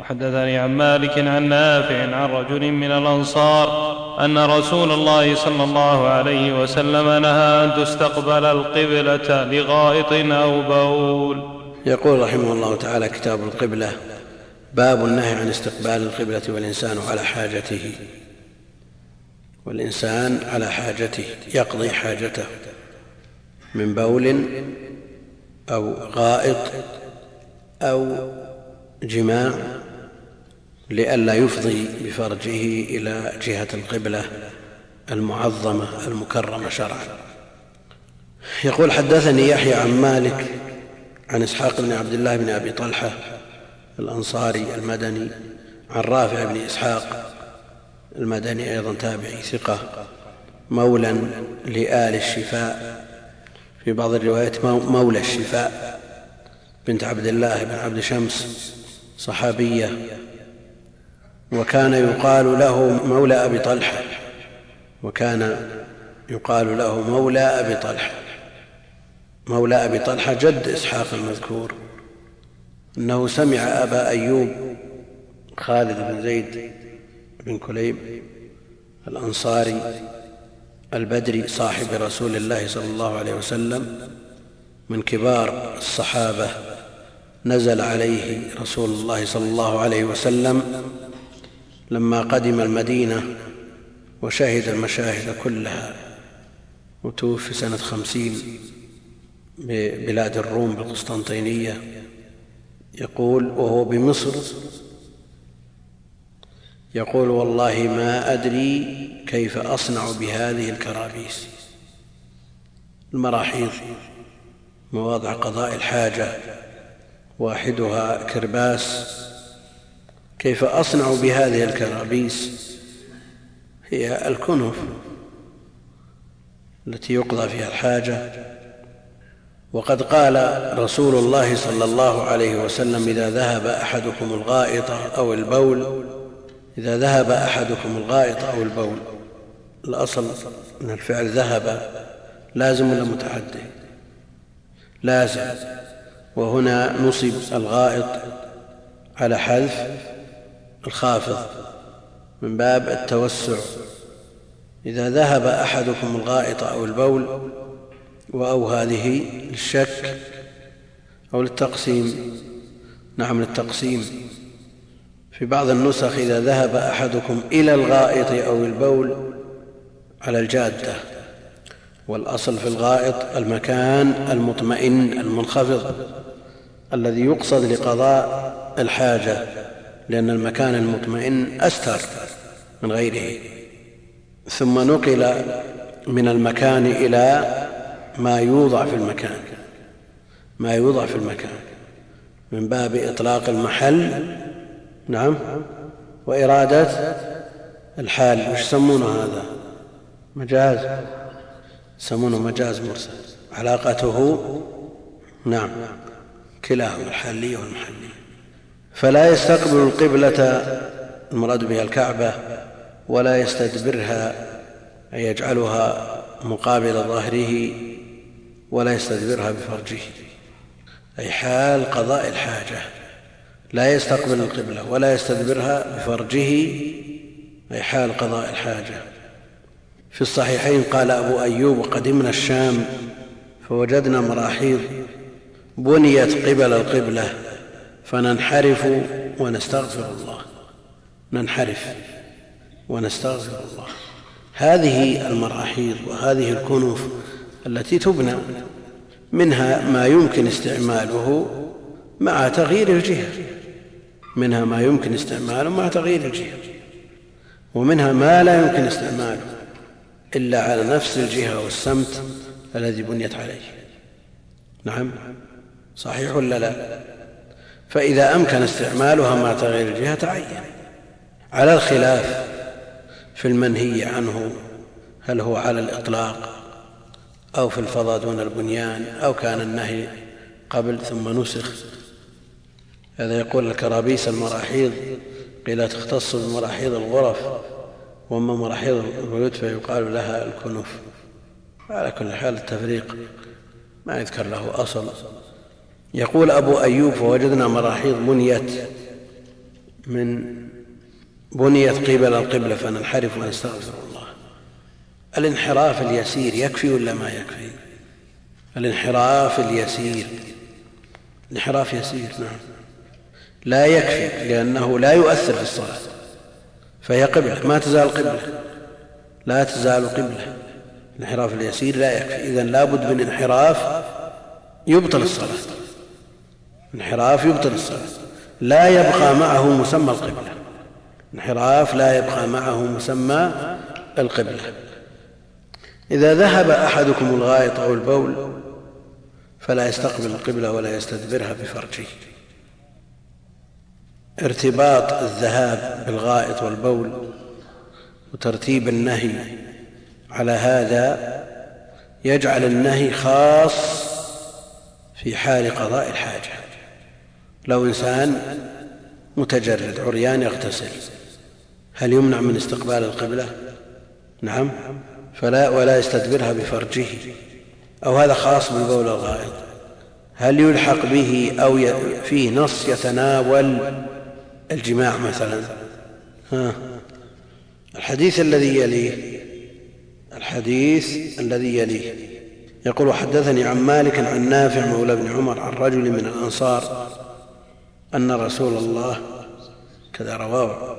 Speaker 3: وحدثني عن مالك عن نافع عن رجل من الأنصار أن رسول الله صلى الله عليه وسلم نهى أن تستقبل القبلة لغائط أو بول.
Speaker 2: يقول رحمه الله تعالى كتاب القبلة باب النهي عن استقبال القبلة والإنسان على حاجته. والإنسان على حاجته يقضي حاجته. من بول أو غائط أو جماع لئلا يفضي بفرجه إلى جهة القبلة المعظمة المكرمة شرعا. يقول حدثني يحيى عن مالك عن إسحاق بن عبد الله بن أبي طلحة الأنصاري المدني عن رافع بن إسحاق المدني أيضا تابعي ثقة مولى لآل الشفاء. في بعض الروايات مولى الشفاء بنت عبد الله بن عبد شمس صحابية. وكان يقال له مولى أبي طلحة. وكان يقال له مولى أبي طلحة. مولى أبي طلحة جد إسحاق المذكور. أنه سمع أبا أيوب خالد بن زيد بن كليب الأنصاري البدري صاحب رسول الله صلى الله عليه وسلم من كبار الصحابة نزل عليه رسول الله صلى الله عليه وسلم لما قدم المدينة وشهد المشاهد كلها وتوفي سنة خمسين ببلاد الروم بالقسطنطينية يقول وهو بمصر يقول والله ما أدري كيف أصنع بهذه الكرابيس. المراحيض مواضع قضاء الحاجة واحدها كرباس. كيف أصنع بهذه الكرابيس؟ هي الكنف التي يقضى فيها الحاجة. وقد قال رسول الله صلى الله عليه وسلم إذا ذهب أحدكم الغائط أو البول إذا ذهب أحدكم الغائط أو البول الأصل أن الفعل ذهب لازم ولا متعدي؟ لازم. وهنا نصب الغائط على حذف الخافض من باب التوسع. إذا ذهب أحدكم الغائط أو البول وأو هذه للشك أو للتقسيم. نعم للتقسيم. في بعض النسخ إذا ذهب أحدكم إلى الغائط أو البول على الجادة والأصل في الغائط المكان المطمئن المنخفض الذي يقصد لقضاء الحاجة لأن المكان المطمئن أستر من غيره. ثم نقل من المكان إلى ما يوضع في المكان ما يوضع في المكان من باب إطلاق المحل نعم. وإرادة الحال وش يسمونه هذا؟ مجاز. يسمونه مجاز مرسل. علاقته نعم كلاهما الحالية والمحلية. فلا يستقبل القبلة المراد بها الكعبة ولا يستدبرها أي يجعلها مقابل ظهره ولا يستدبرها بفرجه. أي حال قضاء الحاجة. لا يستقبل القبلة ولا يستدبرها بفرجه أي حال قضاء الحاجة. في الصحيحين قال أبو أيوب قدمنا الشام فوجدنا مراحيض بنيت قبل القبلة فننحرف ونستغفر الله. ننحرف ونستغفر الله. هذه المراحيض وهذه الكنوف التي تبنى منها ما يمكن استعماله مع تغيير الجهة. منها ما يمكن استعماله مع تغيير الجهة ومنها ما لا يمكن استعماله إلا على نفس الجهة والسمت الذي بنيت عليه. نعم صحيح ولا لا؟ فإذا أمكن استعمالها مع تغيير الجهة تعين. على الخلاف في المنهي عنه هل هو على الإطلاق أو في الفضاء دون البنيان أو كان النهي قبل ثم نسخ هذا يقول الكرابيس المراحيض قيل تختص بمراحيض الغرف وأما مراحيض البيوت فيقال لها الكنف على كل حال التفريق ما يذكر له أصل. يقول أبو أيوب فوجدنا مراحيض بنيت من بنيت قبل القبلة فننحرف ونستغفر الله. الانحراف اليسير يكفي ولا ما يكفي؟ الانحراف اليسير. انحراف يسير نعم. لا يكفي لأنه لا يؤثر في الصلاة. فهي قبلة ما تزال قبلة. لا تزال قبلة. الانحراف اليسير لا يكفي. إذا لابد من انحراف يبطل الصلاة. انحراف يبطل الصلاة. لا يبقى معه مسمى القبلة. انحراف لا يبقى معه مسمى القبلة. إذا ذهب أحدكم الغائط أو البول فلا يستقبل القبلة ولا يستدبرها بفرجه. ارتباط الذهاب بالغائط والبول وترتيب النهي. على هذا يجعل النهي خاص في حال قضاء الحاجة. لو إنسان متجرد عريان يغتسل هل يمنع من استقبال القبلة؟ نعم فلا ولا يستدبرها بفرجه. أو هذا خاص بالبول الغائط. هل يلحق به أو فيه نص يتناول الجماع مثلا. ها. الحديث الذي يليه الحديث الذي يليه يقول حدثني عن مالك عن نافع مولى بن عمر عن رجل من الأنصار أن رسول الله كذا رواه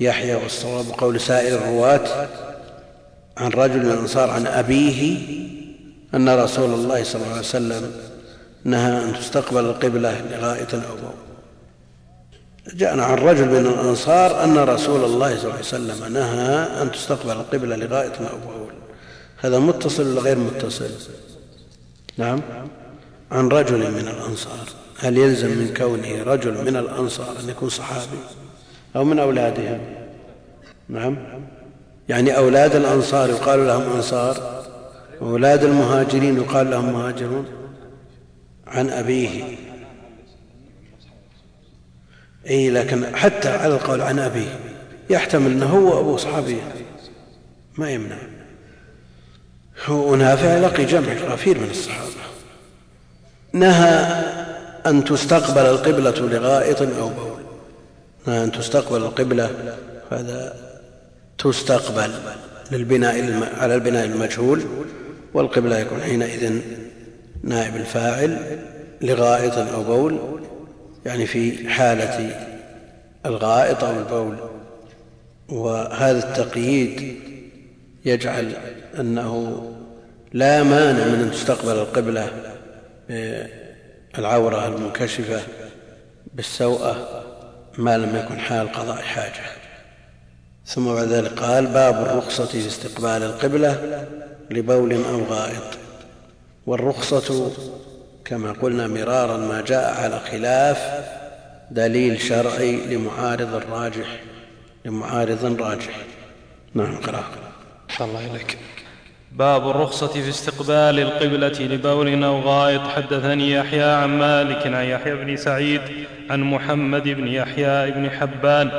Speaker 2: يحيى والصواب قول سائر الرواة عن رجل من الأنصار عن أبيه أن رسول الله صلى الله عليه وسلم نهى أن تستقبل القبلة لغائط أو جاءنا عن رجل من الأنصار أن رسول الله صلى الله عليه وسلم نهى أن تستقبل القبلة لغائط أو بول هذا متصل ولا غير متصل؟ نعم. عن رجل من الأنصار. هل يلزم من كونه رجل من الأنصار أن يكون صحابي أو من أولادهم نعم. يعني أولاد الأنصار يقال لهم أنصار وأولاد المهاجرين يقال لهم مهاجرون. عن أبيه. إي لكن حتى على القول عن أبيه يحتمل أنه هو أبو صحابي. ما يمنع. ونافع لقي جمع غفير من الصحابة. نهى أن تستقبل القبلة لغائط أو بول. نهى أن تستقبل القبلة هذا تستقبل للبناء على البناء المجهول والقبلة يكون حينئذ نائب الفاعل لغائط أو بول. يعني في حالة الغائط أو البول. وهذا التقييد يجعل أنه لا مانع من أن تستقبل القبلة بالعورة المنكشفة بالسوءة ما لم يكن حال قضاء حاجة. ثم بعد ذلك قال باب الرخصة في استقبال القبلة لبول أو غائط. والرخصة كما قلنا مرارا ما جاء على خلاف دليل شرعي لمعارض راجح لمعارض راجح. نعم قرأ.
Speaker 3: الله إليك. باب الرخصة في استقبال القبلة لبول أو غائط. حدثني يحيى عن مالك عن يحيى بن سعيد عن محمد بن يحيى بن حبان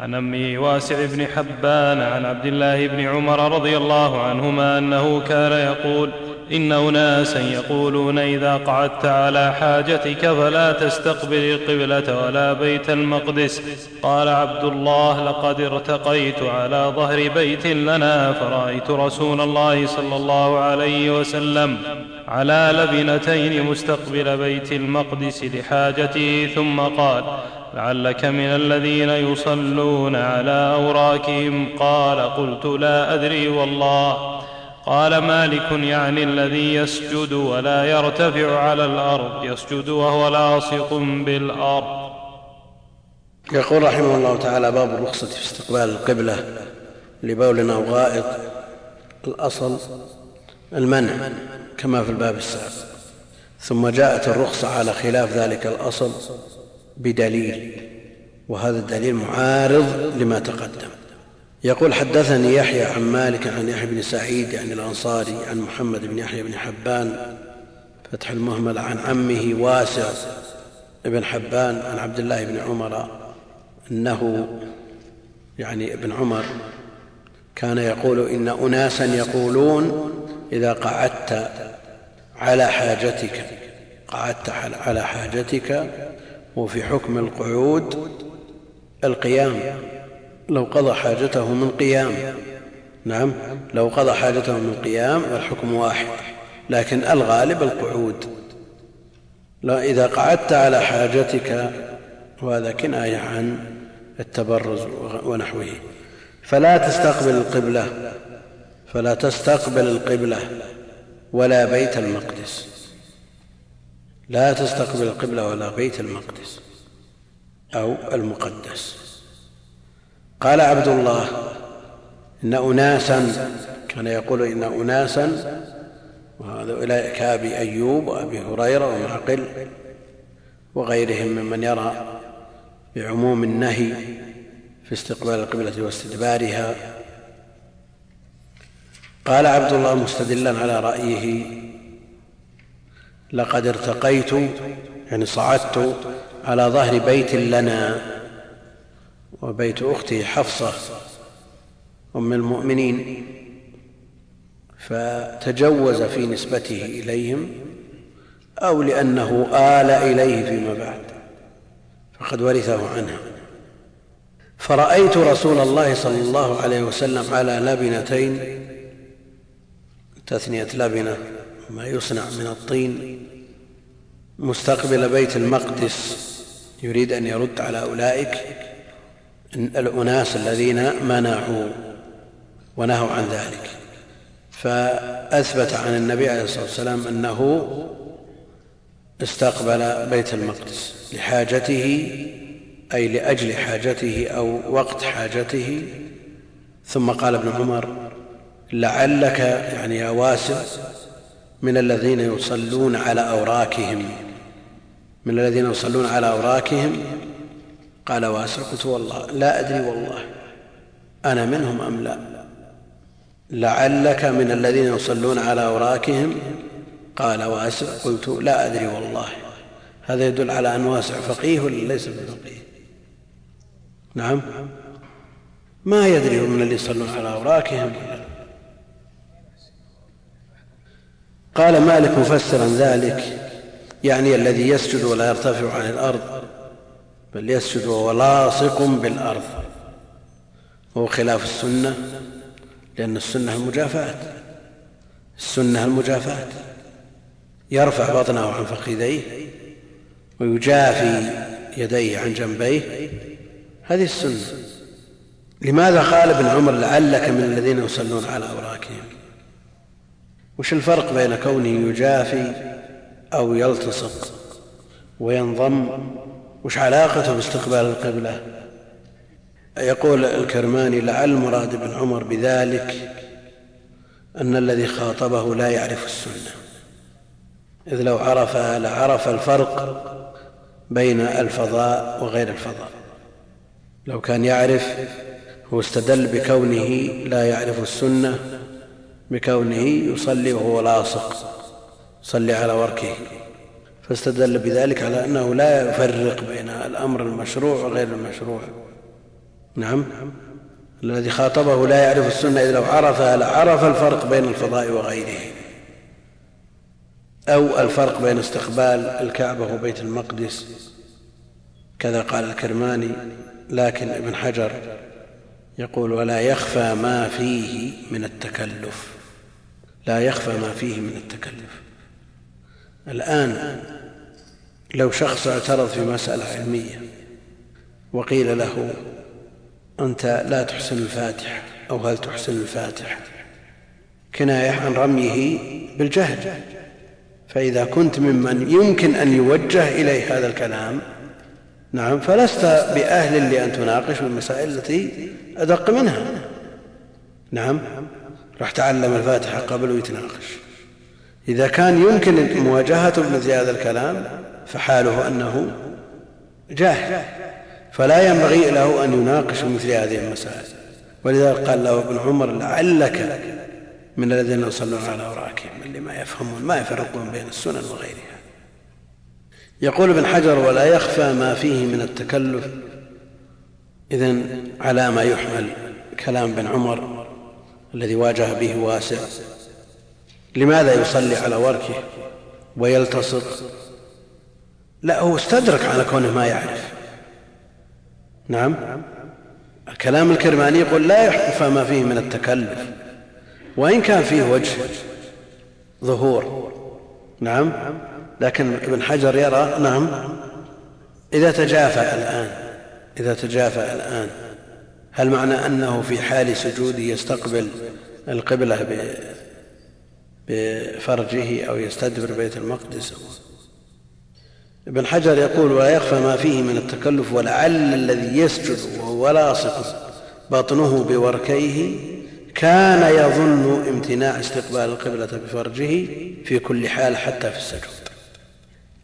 Speaker 3: عن أمه واسع بن حبان عن عبد الله بن عمر رضي الله عنهما أنه كان يقول إن أناسا يقولون إذا قعدت على حاجتك فلا تستقبل القبلة ولا بيت المقدس. قال عبد الله لقد ارتقيت على ظهر بيت لنا فرأيت رسول الله صلى الله عليه وسلم على لبنتين مستقبل بيت المقدس لحاجته ثم قال لعلك من الذين يصلون على أوراكهم قال قلت لا أدري والله قال مالك يعني الذي يسجد ولا يرتفع على الأرض يسجد وهو لاصق بالأرض.
Speaker 2: يقول رحمه الله تعالى باب الرخصة في استقبال القبلة لبول أو غائط. الأصل المنع كما في الباب السابق. ثم جاءت الرخصة على خلاف ذلك الأصل بدليل وهذا الدليل معارض لما تقدم. يقول حدثني يحيى عن مالك عن يحيى بن سعيد يعني الأنصاري عن محمد بن يحيى بن حبان فتح المهمل عن عمه واسع بن حبان عن عبد الله بن عمر أنه يعني ابن عمر كان يقول إن أناسا يقولون إذا قعدت على حاجتك قعدت على حاجتك وفي حكم القعود القيام. لو قضى حاجته من قيام. نعم لو قضى حاجته من قيام الحكم واحد لكن الغالب القعود. لا إذا قعدت على حاجتك وهذا كناية عن التبرز ونحوه. فلا تستقبل القبلة فلا تستقبل القبلة ولا بيت المقدس. لا تستقبل القبلة ولا بيت المقدس أو المقدس. قال عبد الله إن أناسا كان يقول إن أناسا وهؤلاء كأبي أيوب وأبي هريرة ومعقل وغيرهم ممن يرى بعموم النهي في استقبال القبلة واستدبارها. قال عبد الله مستدلا على رأيه لقد ارتقيت يعني صعدت على ظهر بيت لنا. وبيت أخته حفصة أم المؤمنين. فتجوز في نسبته إليهم أو لأنه آل إليه فيما بعد فقد ورثه عنها. فرأيت رسول الله صلى الله عليه وسلم على لبنتين. تثنية لبنة ما يصنع من الطين. مستقبل بيت المقدس يريد أن يرد على أولئك. الأناس الذين منعوا ونهوا عن ذلك. فأثبت عن النبي عليه الصلاة والسلام أنه استقبل بيت المقدس لحاجته أي لأجل حاجته أو وقت حاجته. ثم قال ابن عمر لعلك يعني يا واسع من الذين يصلون على أوراكهم من الذين يصلون على أوراكهم قال واسع قلت والله لا أدري والله أنا منهم أم لا. لعلك من الذين يصلون على أوراكهم قال واسع قلت لا أدري والله. هذا يدل على أن واسع فقيه ولا ليس بفقيه؟ نعم. ما يدري من اللي يصلون على أوراكهم قال مالك مفسرا ذلك يعني الذي يسجد ولا يرتفع عن الأرض. بل يسجد وهو لاصق بالأرض. وهو خلاف السنة لأن السنة المجافاة. السنة المجافاة. يرفع بطنه عن فخذيه ويجافي يديه عن جنبيه. هذه السنة. لماذا قال ابن عمر لعلك من الذين يصلون على أوراكهم وش الفرق بين كونه يجافي أو يلتصق وينضم وش علاقته باستقبال القبلة؟ يقول الكرماني لعل مراد ابن عمر بذلك أن الذي خاطبه لا يعرف السنة. إذ لو عرفها لعرف الفرق بين الفضاء وغير الفضاء. لو كان يعرف هو استدل بكونه لا يعرف السنة بكونه يصلي وهو لاصق. صلي على وركه. فاستدل بذلك على أنه لا يفرق بين الأمر المشروع وغير المشروع. نعم. الذي خاطبه لا يعرف السنة إذ لو عرفها لعرف الفرق بين الفضاء وغيره؟ أو الفرق بين استقبال الكعبة وبيت المقدس؟ كذا قال الكرماني. لكن ابن حجر يقول ولا يخفى ما فيه من التكلف. لا يخفى ما فيه من التكلف. الآن لو شخص اعترض في مسألة علمية وقيل له أنت لا تحسن الفاتحة أو هل تحسن الفاتحة كناية عن رميه بالجهل. فإذا كنت ممن يمكن أن يوجه إليه هذا الكلام نعم فلست بأهل لأن تناقش المسائل التي أدق منها. نعم راح تعلم الفاتحة قبل ويتناقش. إذا كان يمكن مواجهته بمثل هذا الكلام فحاله أنه جاهل. فلا ينبغي له أن يناقش مثل هذه المسائل. ولذلك قال له ابن عمر لعلك من الذين يصلون على أوراكهم اللي ما يفهمون ما يفرقون بين السنن وغيرها. يقول ابن حجر ولا يخفى ما فيه من التكلف إذا على ما يحمل كلام ابن عمر الذي واجه به واسع. لماذا يصلي على وركه ويلتصق؟ لا هو استدرك على كونه ما يعرف. نعم. كلام الكرماني يقول لا يخفى ما فيه من التكلف وإن كان فيه وجه ظهور. نعم. لكن ابن حجر يرى نعم إذا تجافى الآن إذا تجافى الآن هل معنى أنه في حال سجوده يستقبل القبلة بفرجه أو يستدبر بيت المقدس. ابن حجر يقول ولا يخفى ما فيه من التكلف ولعل الذي يسجد وهو لاصق بطنه بوركيه كان يظن امتناع استقبال القبلة بفرجه في كل حال حتى في السجود.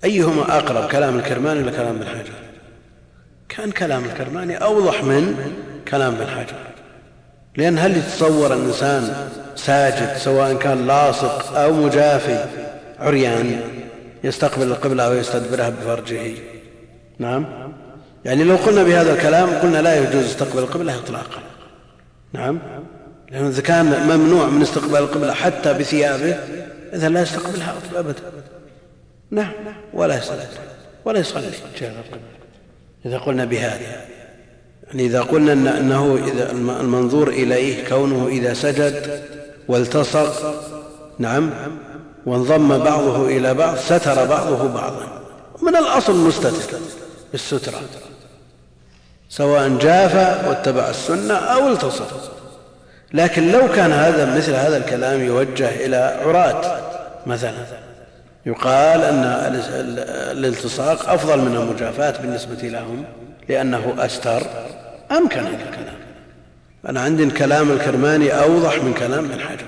Speaker 2: أيهما أقرب كلام الكرماني ولا كلام ابن حجر؟ كان كلام الكرماني أوضح من كلام ابن حجر. لأن هل يتصور الإنسان ساجد سواء كان لاصق أو مجافي عريان يستقبل القبلة يستدبرها بفرجه. نعم؟ يعني لو قلنا بهذا الكلام قلنا لا يجوز استقبال القبلة إطلاقا. نعم؟ لأنه إذا كان ممنوع من استقبال القبلة حتى بثيابه إذا لا يستقبلها أبدا. نعم؟ ولا يصلي. ولا يصلي. إذا قلنا بهذا يعني إذا قلنا أنه إذا المنظور إليه كونه إذا سجد والتصق نعم وانضم بعضه إلى بعض ستر بعضه بعضا. من الأصل مستتر بالسترة سواء جاف واتبع السنة أو التصق لكن لو كان هذا مثل هذا الكلام يوجه إلى عراة مثلا يقال أن الالتصاق أفضل من المجافاة بالنسبة لهم لأنه أستر أمكن هذا الكلام أنا عندي كلام الكرماني أوضح من كلام ابن حجر.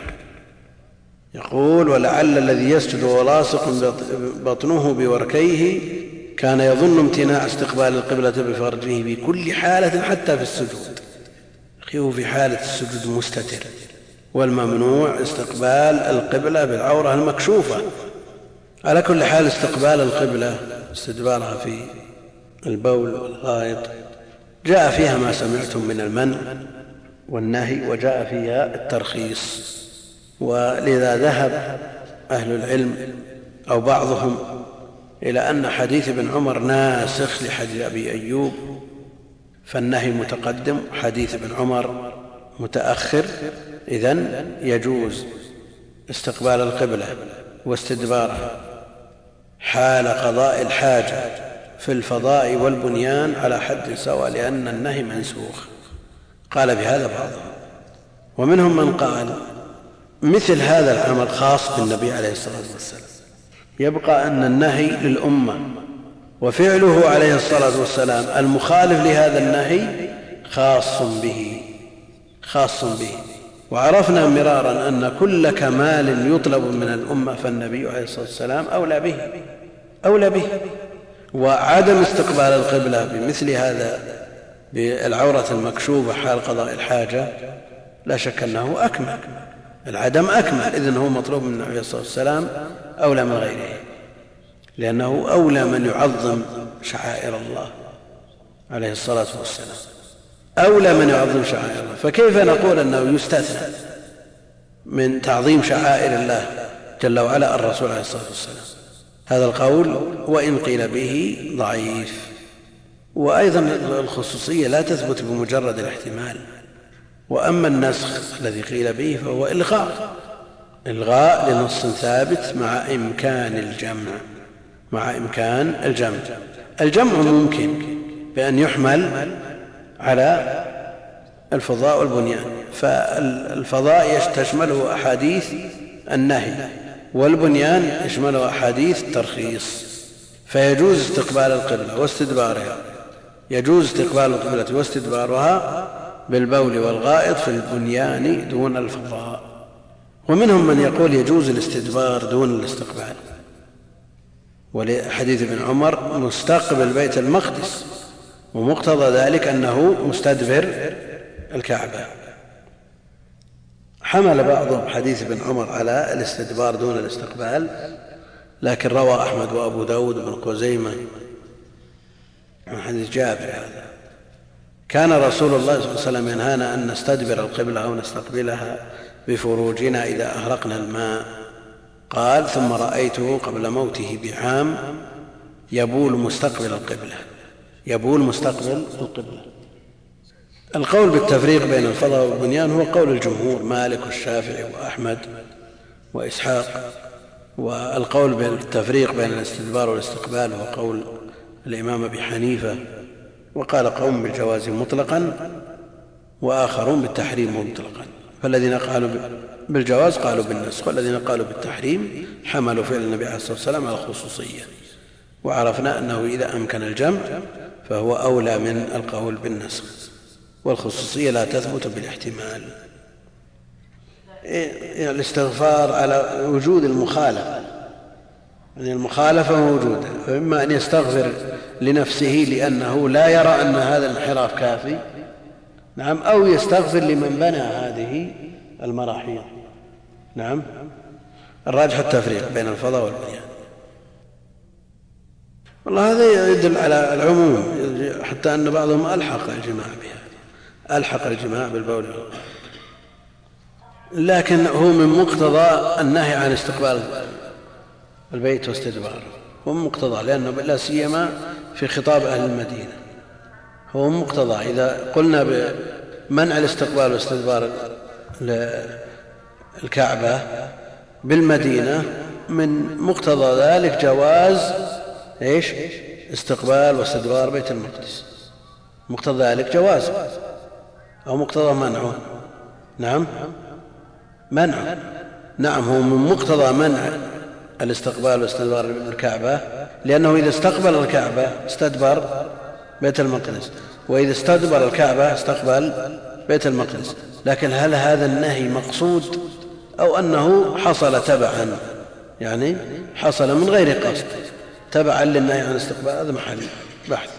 Speaker 2: يقول ولعل الذي يسجد ولاصق بطنه بوركيه كان يظن امتناع استقبال القبلة بفرجه بكل حالة حتى في السجود. هو في حالة السجود مستتر والممنوع استقبال القبلة بالعورة المكشوفة. على كل حال استقبال القبلة استدبارها في البول والغائط جاء فيها ما سمعتم من المنع. والنهي وجاء فيها الترخيص. ولذا ذهب أهل العلم أو بعضهم إلى أن حديث ابن عمر ناسخ لحديث أبي أيوب فالنهي متقدم حديث ابن عمر متأخر إذا يجوز استقبال القبلة واستدبارها حال قضاء الحاجة في الفضاء والبنيان على حد سواء لأن النهي منسوخ. قال بهذا بعضهم. ومنهم من قال مثل هذا العمل خاص بالنبي عليه الصلاة والسلام. يبقى أن النهي للأمة وفعله عليه الصلاة والسلام المخالف لهذا النهي خاص به خاص به. وعرفنا مرارا أن كل كمال يطلب من الأمة فالنبي عليه الصلاة والسلام أولى به أولى به. وعدم استقبال القبلة بمثل هذا بالعورة المكشوفة حال قضاء الحاجة لا شك أنه أكمل. العدم أكمل إذن هو مطلوب من النبي عليه الصلاة والسلام أولى من غيره لأنه أولى من يعظم شعائر الله عليه الصلاة والسلام. أولى من يعظم شعائر الله. فكيف نقول أنه يستثنى من تعظيم شعائر الله جل وعلا الرسول عليه الصلاة والسلام؟ هذا القول وإن قيل به ضعيف. وأيضا الخصوصية لا تثبت بمجرد الاحتمال. وأما النسخ الذي قيل به فهو إلغاء إلغاء لنص ثابت مع إمكان الجمع مع إمكان الجمع. الجمع ممكن بأن يحمل على الفضاء والبنيان فالفضاء تشمله أحاديث النهي والبنيان يشمله أحاديث الترخيص فيجوز استقبال القبلة واستدبارها. يجوز استقبال القبلة واستدبارها بالبول والغائط في البنيان دون الفضاء. ومنهم من يقول يجوز الاستدبار دون الاستقبال. ولحديث ابن عمر مستقبل بيت المقدس ومقتضى ذلك أنه مستدبر الكعبة. حمل بعضهم حديث ابن عمر على الاستدبار دون الاستقبال لكن روى أحمد وأبو داود بن خزيمة من حديث جابر هذا. كان رسول الله صلى الله عليه وسلم ينهانا أن نستدبر القبلة أو نستقبلها بفروجنا إذا أهرقنا الماء. قال ثم رأيته قبل موته بعام يبول مستقبل القبلة. يبول مستقبل القبلة. القول بالتفريق بين الفضاء والبنيان هو قول الجمهور مالك والشافعي وأحمد وإسحاق. والقول بالتفريق بين الاستدبار والاستقبال هو قول الإمام أبي حنيفة وقال قوم بالجواز مطلقا وآخرون بالتحريم مطلقا. فالذين قالوا بالجواز قالوا بالنسخ والذين قالوا بالتحريم حملوا فعل النبي عليه الصلاة والسلام على الخصوصية. وعرفنا أنه إذا أمكن الجمع فهو أولى من القول بالنسخ. والخصوصية لا تثبت بالاحتمال. إيه، الاستغفار على وجود المخالفة. يعني المخالفة موجودة فإما أن يستغفر لنفسه لأنه لا يرى أن هذا الانحراف كافي. نعم أو يستغفر لمن بنى هذه المراحيض. نعم الراجح التفريق بين الفضاء والبنيان. والله هذا يدل على العموم حتى أن بعضهم ألحق الجماع بها ألحق الجماع بالبول. لكن هو من مقتضى النهي عن استقبال البيت واستدباره. هو من مقتضاه لأنه لا سيما في خطاب أهل المدينة. هو من مقتضاه إذا قلنا بمنع الاستقبال واستدبار الكعبة بالمدينة من مقتضى ذلك جواز إيش؟ استقبال واستدبار بيت المقدس. مقتضى ذلك جواز. أو مقتضى منعه نعم؟ منع. نعم هو من مقتضى منع الاستقبال واستدبار الكعبة. لأنه إذا استقبل الكعبة استدبر بيت المقدس. وإذا استدبر الكعبة استقبل بيت المقدس. لكن هل هذا النهي مقصود؟ أو أنه حصل تبعا؟ يعني حصل من غير قصد. تبعا للنهي عن الاستقبال هذا محل بحث.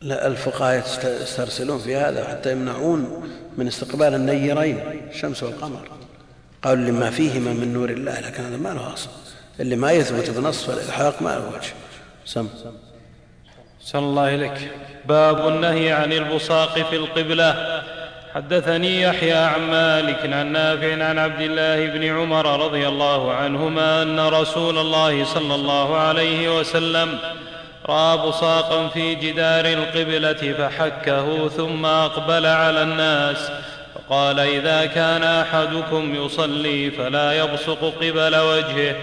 Speaker 2: لا الفقهاء يسترسلون في هذا حتى يمنعون من استقبال النيرين الشمس والقمر. قالوا لما فيهما من نور الله لكن هذا ما له أصل. اللي ما يثبت بنص فالالحاق ما له وجه. سم.
Speaker 3: صلى الله إليك باب النهي عن البصاق في القبلة. حدثني يحيى عن مالك عن نافع عن عبد الله بن عمر رضي الله عنهما أن رسول الله صلى الله عليه وسلم رأى بصاقا في جدار القبلة فحكه ثم أقبل على الناس. فقال إذا كان أحدكم يصلي فلا يبصق قبل وجهه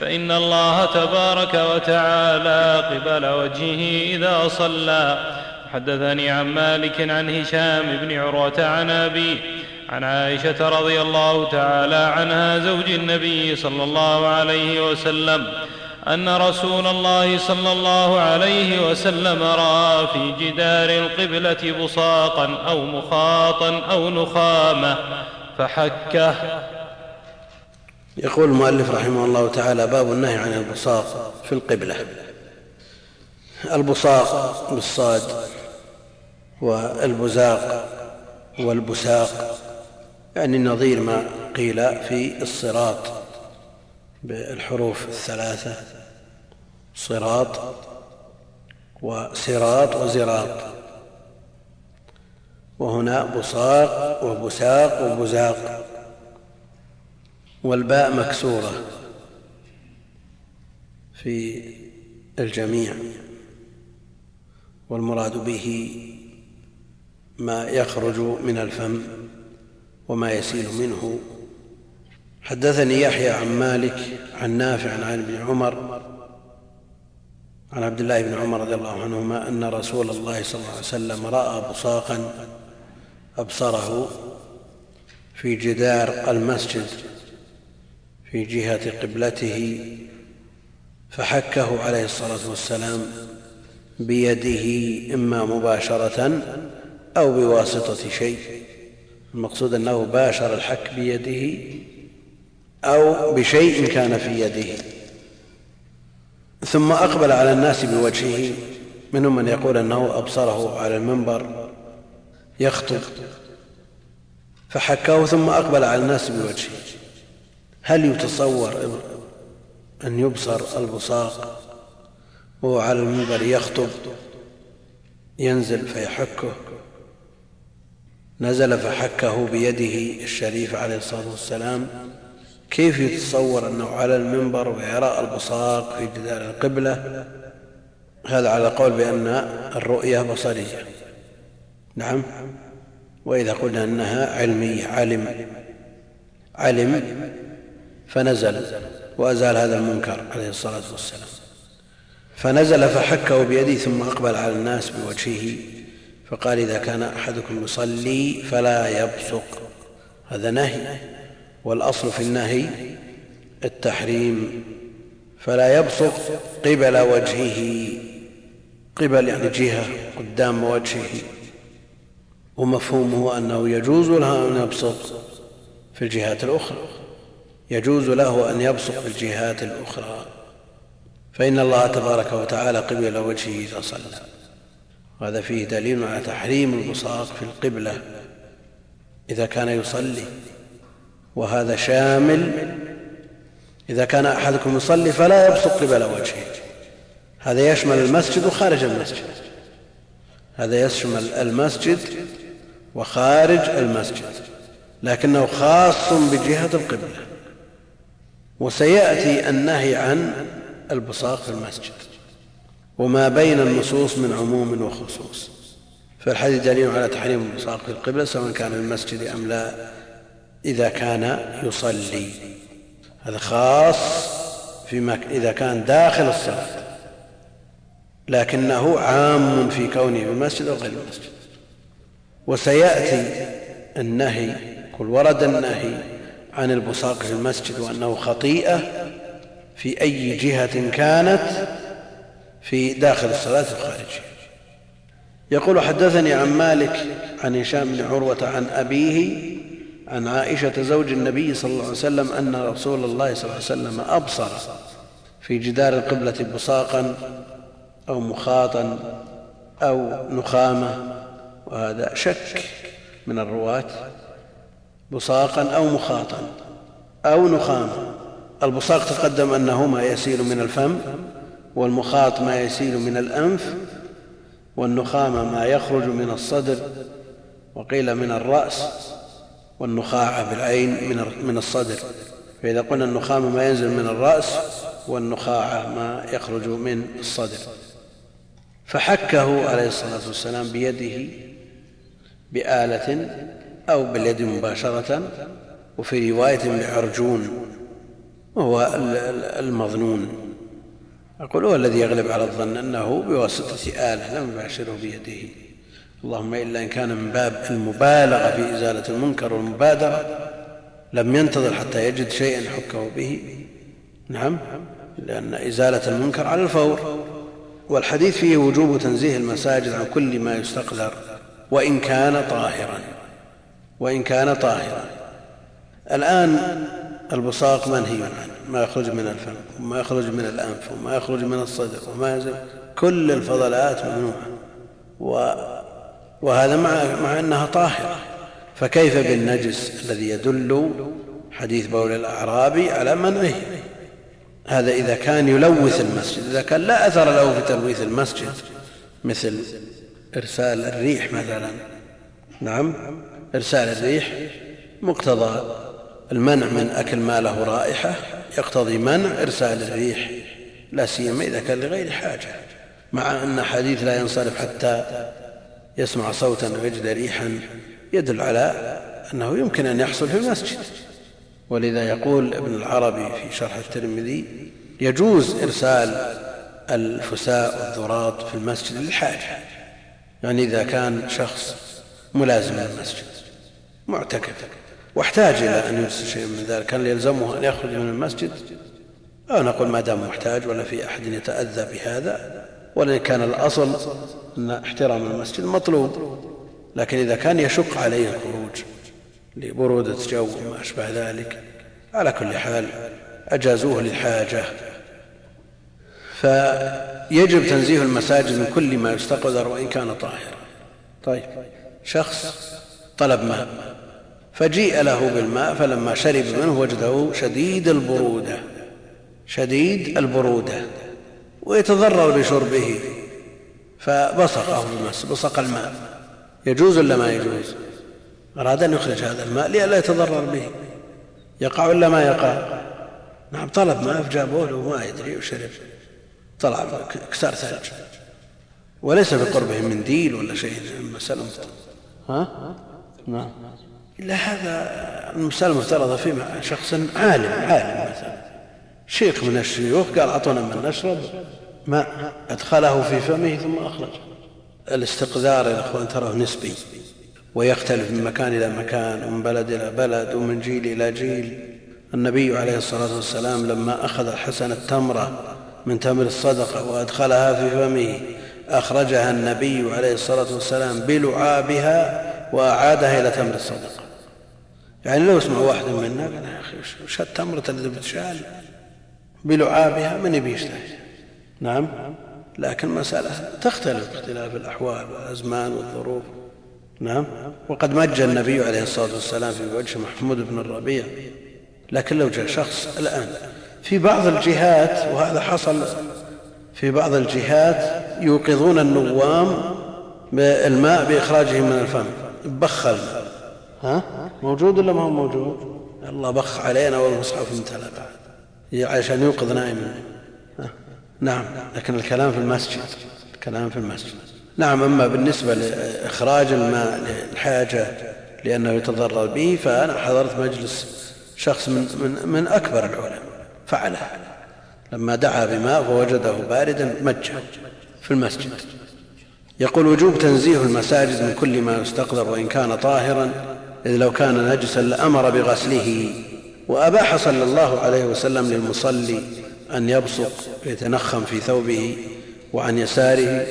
Speaker 3: فإن الله تبارك وتعالى قبل وجهه إذا صلى. حدثني عن مالك عن هشام بن عروة عن أبي عن عائشة رضي الله تعالى عنها زوج النبي صلى الله عليه وسلم أن رسول الله صلى الله عليه وسلم رأى في جدار القبلة بصاقا أو مخاطا أو نخامة فحكه.
Speaker 2: يقول المؤلف رحمه الله تعالى باب النهي عن البصاق في القبلة. البصاق بالصاد والبزاق والبساق يعني نظير ما قيل في الصراط بالحروف الثلاثة. صراط وصراط وزراط وهنا بصاق وبساق وبزاق والباء مكسورة في الجميع. والمراد به ما يخرج من الفم وما يسيل منه. حدثني يحيى عن مالك عن نافع عن ابن عمر عن عبد الله بن عمر رضي الله عنهما أن رسول الله صلى الله عليه وسلم رأى بصاقا أبصره في جدار المسجد في جهة قبلته فحكه عليه الصلاة والسلام بيده إما مباشرة أو بواسطة شيء. المقصود أنه باشر الحك بيده أو بشيء كان في يده. ثم أقبل على الناس بوجهه منهم من يقول أنه أبصره على المنبر يخطب. فحكاه ثم أقبل على الناس بوجهه. هل يتصور أن يبصر البصاق وهو على المنبر يخطب؟ ينزل فيحكه. نزل فحكه بيده الشريفة عليه الصلاة والسلام. كيف يتصور أنه على المنبر ويرى البصاق في جدار القبلة؟ هذا على قول بأن الرؤية بصرية. نعم. وإذا قلنا أنها علمية علم علم فنزل وأزال هذا المنكر عليه الصلاة والسلام. فنزل فحكه بيده ثم أقبل على الناس بوجهه فقال إذا كان أحدكم يصلي فلا يبصق. هذا نهي. والأصل في النهي التحريم فلا يبصق قبل وجهه قبل يعني جهة قدام وجهه. ومفهومه أنه يجوز له أن يبصق في الجهات الأخرى يجوز له أن يبصق في الجهات الأخرى. فإن الله تبارك وتعالى قبل وجهه إذا صلى. وهذا فيه دليل على تحريم البصاق في القبلة. إذا كان يصلي وهذا شامل. إذا كان أحدكم يصلي فلا يبصق قبل وجهه. هذا يشمل المسجد وخارج المسجد. هذا يشمل المسجد وخارج المسجد. لكنه خاص بجهة القبلة. وسيأتي النهي عن البصاق في المسجد. وما بين النصوص من عموم وخصوص. فالحديث دليل على تحريم البصاق في القبلة سواء كان في المسجد أم لا. إذا كان يصلي. هذا خاص فيما إذا كان داخل الصلاة. لكنه عام في كونه في المسجد أو غير المسجد. وسيأتي النهي قل ورد النهي عن البصاق في المسجد وأنه خطيئة في أي جهة كانت في داخل الصلاة الخارجية. يقول حدثني عن مالك عن هشام بن عروة عن أبيه عن عائشة زوج النبي صلى الله عليه وسلم أن رسول الله صلى الله عليه وسلم أبصر في جدار القبلة بصاقا أو مخاطا أو نخامة وهذا شك من الرواة. بصاقا أو مخاطا أو نخامة. البصاق تقدم أنه ما يسيل من الفم والمخاط ما يسيل من الأنف والنخامة ما يخرج من الصدر وقيل من الرأس. والنخاعة بالعين من الصدر. فإذا قلنا النخامة ما ينزل من الرأس والنخاعة ما يخرج من الصدر. فحكه عليه الصلاة والسلام بيده بآلة أو باليد مباشرة وفي رواية بعرجون وهو المظنون. أقول هو الذي يغلب على الظن أنه بواسطة آلة لم يباشره بيده. اللهم إلا إن كان من باب المبالغة في إزالة المنكر والمبادرة لم ينتظر حتى يجد شيئا يحكه به. نعم لأن إزالة المنكر على الفور. والحديث فيه وجوب تنزيه المساجد عن كل ما يستقذر وإن كان طاهرا. وإن كان طاهرا. الآن البصاق منهي عنه ما يخرج من الفم وما يخرج من الأنف وما يخرج من الصدر وما ينزل كل الفضلات ممنوعة. وهذا مع, مع أنها طاهرة. فكيف بالنجس الذي يدل حديث بول الأعرابي على منعه؟ هذا إذا كان يلوث المسجد إذا كان لا أثر له في تلويث المسجد مثل إرسال الريح مثلا. نعم إرسال الريح مقتضى المنع من أكل ما له رائحة يقتضي منع إرسال الريح لا سيما إذا كان لغير حاجة. مع أن حديث لا ينصرف حتى يسمع صوتا ويجد ريحا يدل على أنه يمكن أن يحصل في المسجد. ولذا يقول ابن العربي في شرح الترمذي يجوز إرسال الفساء والذرات في المسجد للحاجة يعني إذا كان شخص ملازم للمسجد معتكف واحتاج إلى أن يرسل شيء من ذلك كان يلزمه أن يخرج من المسجد؟ أو نقول ما دام محتاج ولا في أحد يتأذى بهذا ولن كان الأصل أن احترام المسجد مطلوب لكن إذا كان يشق عليه الخروج لبرودة جو وما أشبه ذلك على كل حال أجازوه للحاجة. فيجب تنزيه المساجد من كل ما يستقذر وإن كان طاهرا طيب شخص طلب ماء فجيء له بالماء فلما شرب منه وجده شديد البرودة شديد البرودة. ويتضرر بشربه فبصقه بالمس بصق الماء. يجوز ولا ما يجوز؟ أراد أن يخرج هذا الماء لئلا يتضرر به. يقع ولا ما يقع؟ نعم طلب ماء فجابوه له ما يدري وشرب. طلع كسار ثلج. وليس بقربه منديل ولا شيء المسألة ها؟ نعم. إلا هذا المسألة مفترضة في شخص عالم عالم مثلا. شيخ من الشيوخ قال أعطونا من نشرب ماء أدخله في فمه ثم أخرجه الاستقذار يا إخوان تراه نسبي ويختلف من مكان إلى مكان ومن بلد إلى بلد ومن جيل إلى جيل. النبي عليه الصلاة والسلام لما أخذ الحسن التمرة من تمر الصدقة وأدخلها في فمه أخرجها النبي عليه الصلاة والسلام بلعابها وأعادها إلى تمر الصدقة. يعني لو اسمع واحد منا قال يا أخي وش التمرة اللي بتشال بلعابها من يبي يشتري نعم. لكن مسألة تختلف باختلاف الأحوال والأزمان والظروف. نعم. وقد مج النبي عليه الصلاة والسلام في وجه محمود بن الربيع. لكن لو جاء شخص الآن في بعض الجهات وهذا حصل في بعض الجهات يوقظون النوام بالماء بإخراجه من الفم. بخ الماء ها؟ موجود ولا ما هو موجود؟ الله بخ علينا والمصحف امتلأ. عشان يوقظ نائما نعم لكن الكلام في المسجد الكلام في المسجد. نعم أما بالنسبة لإخراج الماء للحاجة لأنه يتضرر به فأنا حضرت مجلس شخص من, من, من أكبر العلماء فعله. لما دعا بماء فوجده باردا مجة في المسجد. يقول وجوب تنزيه المساجد من كل ما يستقدر وإن كان طاهرا إذ لو كان نجسا لأمر بغسله. وأباح صلى الله عليه وسلم للمصلي أن يبصق ويتنخم في ثوبه وعن يساره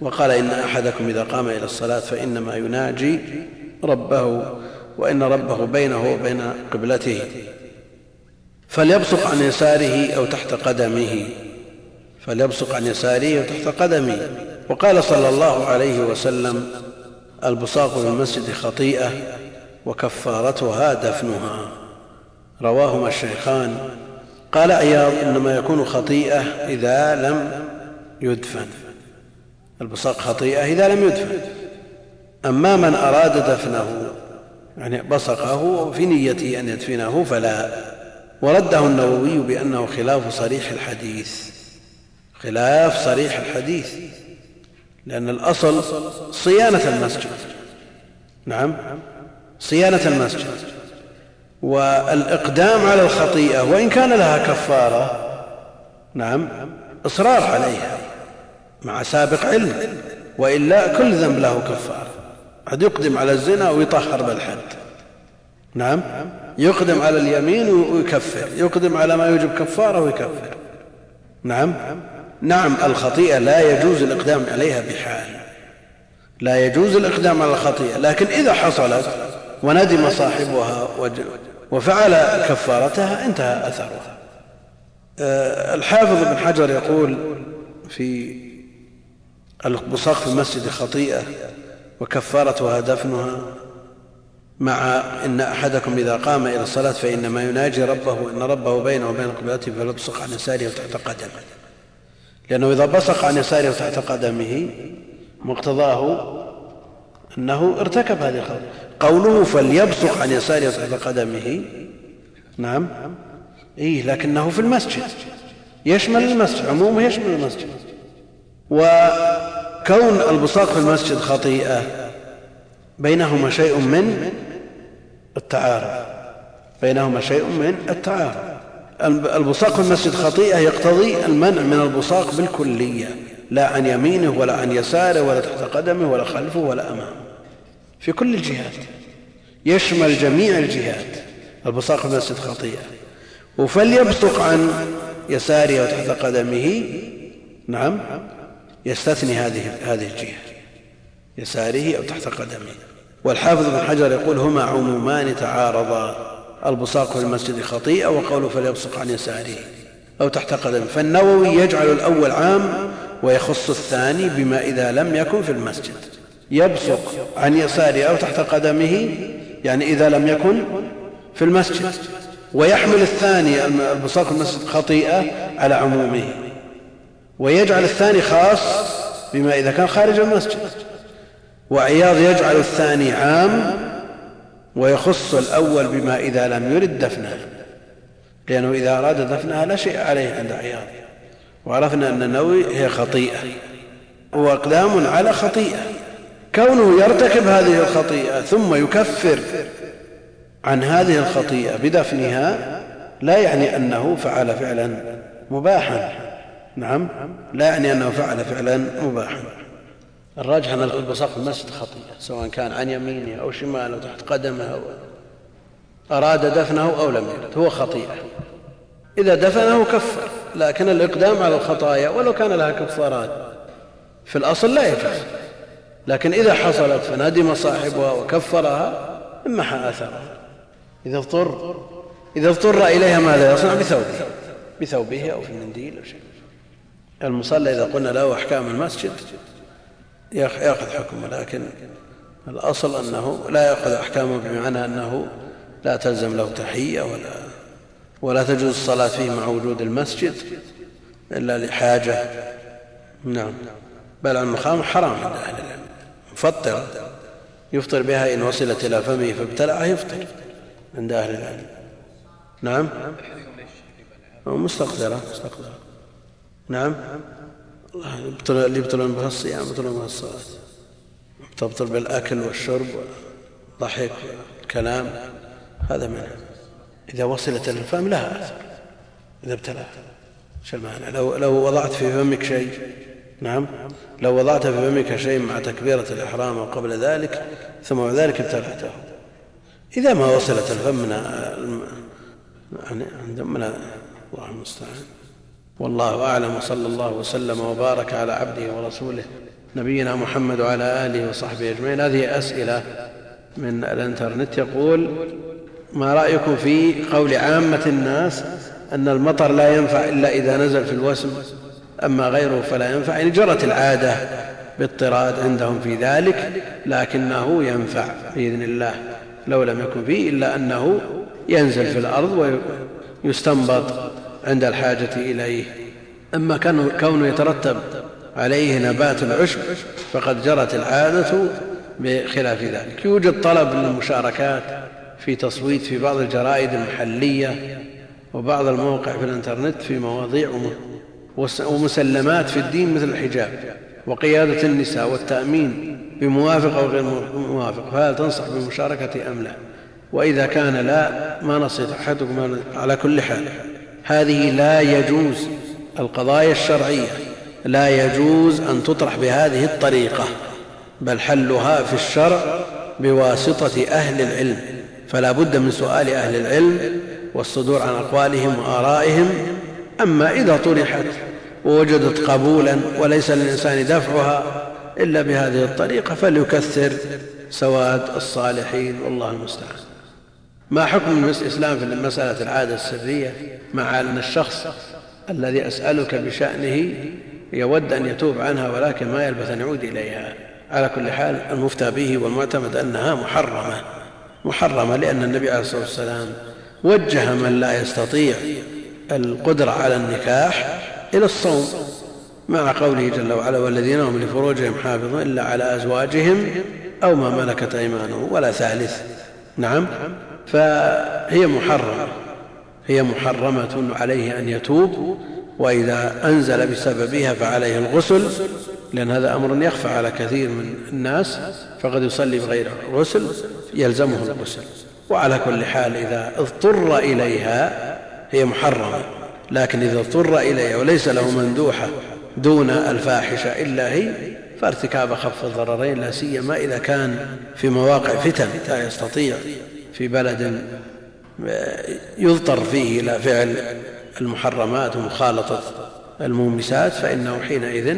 Speaker 2: وقال إن أحدكم إذا قام إلى الصلاة فإنما يناجي ربه وإن ربه بينه وبين قبلته. فليبصق عن يساره أو تحت قدمه. فليبصق عن يساره أو تحت قدمه. وقال صلى الله عليه وسلم البصاق في المسجد خطيئة وكفارتها دفنها. رواهما الشيخان قال عياض إنما يكون خطيئة إذا لم يدفن. البصاق خطيئة إذا لم يدفن. أما من أراد دفنه يعني بصقه في نيته أن يدفنه فلا. ورده النووي بأنه خلاف صريح الحديث. خلاف صريح الحديث. لأن الأصل صيانة المسجد. نعم؟ صيانة المسجد. والإقدام على الخطيئة وإن كان لها كفارة نعم إصرار عليها مع سابق علم وإلا كل ذنب له كفارة. قد يقدم على الزنا ويطهر بالحد. نعم يقدم على اليمين ويكفر يقدم على ما يوجب كفارة ويكفر. نعم نعم الخطيئة لا يجوز الإقدام عليها بحال لا يجوز الإقدام على الخطيئة لكن إذا حصلت وندم صاحبها وفعل كفارتها انتهى أثرها. آه، الحافظ ابن حجر يقول في في المسجد خطيئة وكفارتها دفنها مع إن أحدكم إذا قام إلى الصلاة فإنما يناجي ربه إن ربه بينه وبين قبلته فليبصق عن يساره وتحت قدمه. لأنه إذا بصق عن يساره وتحت قدمه مقتضاه أنه ارتكب هذه الخطأ قوله فليبصق عن يساره وتحت قدمه. نعم. إيه لكنه في المسجد. يشمل المسجد عمومه يشمل المسجد. وكون البصاق في المسجد خطيئة بينهما شيء من التعارض بينهما شيء من التعارض البصاق في المسجد خطيئة يقتضي المنع من البصاق بالكلية. لا عن يمينه ولا عن يساره ولا تحت قدمه ولا خلفه ولا أمامه. في كل الجهات يشمل جميع الجهات. البصاق في المسجد خطيئة. وفليبصق عن يساره وتحت قدمه. نعم يستثني هذه هذه الجهة يساره أو تحت قدمه. والحافظ بن حجر يقول هما عمومان تعارضا البصاق في المسجد خطيئة وقوله فليبصق عن يساره أو تحت قدمه. فالنووي يجعل الأول عام ويخص الثاني بما إذا لم يكن في المسجد. يبصق عن يساره أو تحت قدمه يعني إذا لم يكن في المسجد. ويحمل الثاني البصاق المسجد خطيئة على عمومه. ويجعل الثاني خاص بما إذا كان خارج المسجد. وعياض يجعل الثاني عام ويخص الأول بما إذا لم يرد دفنها لأنه إذا أراد دفنها لا شيء عليه عند عياض وعرفنا أن النووي هي خطيئة. هو اقدام على خطيئة. كونه يرتكب هذه الخطيئة ثم يكفر عن هذه الخطيئة بدفنها لا يعني أنه فعل فعلا مباحا. نعم لا يعني أنه فعل فعلا مباحا. الراجح أن البصاق في المسجد خطيئة سواء كان عن يمينه أو شماله أو تحت قدمه أو أراد دفنه أو لم يرد هو خطيئة. إذا دفنه كفر لكن الإقدام على الخطايا ولو كان لها كفارات في الأصل لا يجوز. لكن إذا حصلت فندم صاحبها وكفرها امحى اثرها إذا اضطر. إذا اضطر إليها ماذا يصنع؟ بثوبه. بثوبه أو في المنديل أو شيء. المصلى إذا قلنا له أحكام المسجد ياخذ حكمه لكن الأصل أنه لا يأخذ أحكامه بمعنى أنه لا تلزم له تحية ولا ولا تجوز الصلاة فيه مع وجود المسجد إلا لحاجة. نعم. بل المخام حرام عند أهل العلم. مفطرة يفطر بها إن وصلت إلى فمه فابتلعه يفطر عند أهل العلم. نعم؟ مستقدرة مستقدرة نعم؟ اللي يبطلون بها الصيام يبطلون بها الصلاة. تبطل بالأكل والشرب والضحك والكلام. هذا منها. إذا وصلت الفم لها أثر إذا ابتلعت إيش المانع لو, لو وضعت في فمك شيء نعم. لو وضعت في فمك شيء مع تكبيرة الإحرام أو قبل ذلك ثم بعد ذلك ابتلعته. إذا ما وصلت الفم يعني من الله المستعان. والله أعلم وصلى الله وسلم وبارك على عبده ورسوله نبينا محمد وعلى آله وصحبه أجمعين. هذه أسئلة من الإنترنت. يقول ما رأيكم في قول عامة الناس أن المطر لا ينفع إلا إذا نزل في الوسم؟ أما غيره فلا ينفع. يعني جرت العادة باضطراد عندهم في ذلك لكنه ينفع بإذن الله. لو لم يكن فيه إلا أنه ينزل في الأرض ويستنبط عند الحاجة إليه. أما كونه يترتب عليه نبات العشب فقد جرت العادة بخلاف ذلك. يوجد طلب للمشاركات في تصويت في بعض الجرائد المحلية وبعض المواقع في الإنترنت في مواضيع ومسلمات في الدين مثل الحجاب وقيادة النساء والتأمين بموافق أو غير موافق فهل تنصح بالمشاركة أم لا؟ وإذا كان لا ما نصيحتكم على كل حال. هذه لا يجوز القضايا الشرعية لا يجوز أن تطرح بهذه الطريقة بل حلها في الشرع بواسطة أهل العلم. فلا بد من سؤال أهل العلم والصدور عن أقوالهم وآرائهم أما إذا طرحت ووجدت قبولا وليس للإنسان دفعها إلا بهذه الطريقة فليكثر سواد الصالحين والله المستعان. ما حكم الإسلام في مسألة العادة السرية مع أن الشخص الذي أسألك بشأنه؟ يود أن يتوب عنها ولكن ما يلبث أن يعود إليها. على كل حال المفتى به والمعتمد أنها محرمة. محرمة لأن النبي عليه الصلاة والسلام وجه من لا يستطيع القدرة على النكاح إلى الصوم مع قوله جل وعلا والذين هم لفروجهم حافظون إلا على أزواجهم أو ما ملكت أيمانهم ولا ثالث نعم. فهي محرمة هي محرمة عليه أن يتوب وإذا أنزل بسببها فعليه الغسل لأن هذا أمر يخفى على كثير من الناس فقد يصلي بغير غسل يلزمه الغسل. وعلى كل حال إذا اضطر إليها هي محرمة لكن إذا اضطر إليها وليس له مندوحة دون الفاحشة إلا هي فارتكاب خف الضررين لا سيما إذا كان في مواقع فتن لا يستطيع في بلد يضطر فيه إلى فعل المحرمات ومخالطة المومسات فإنه حينئذ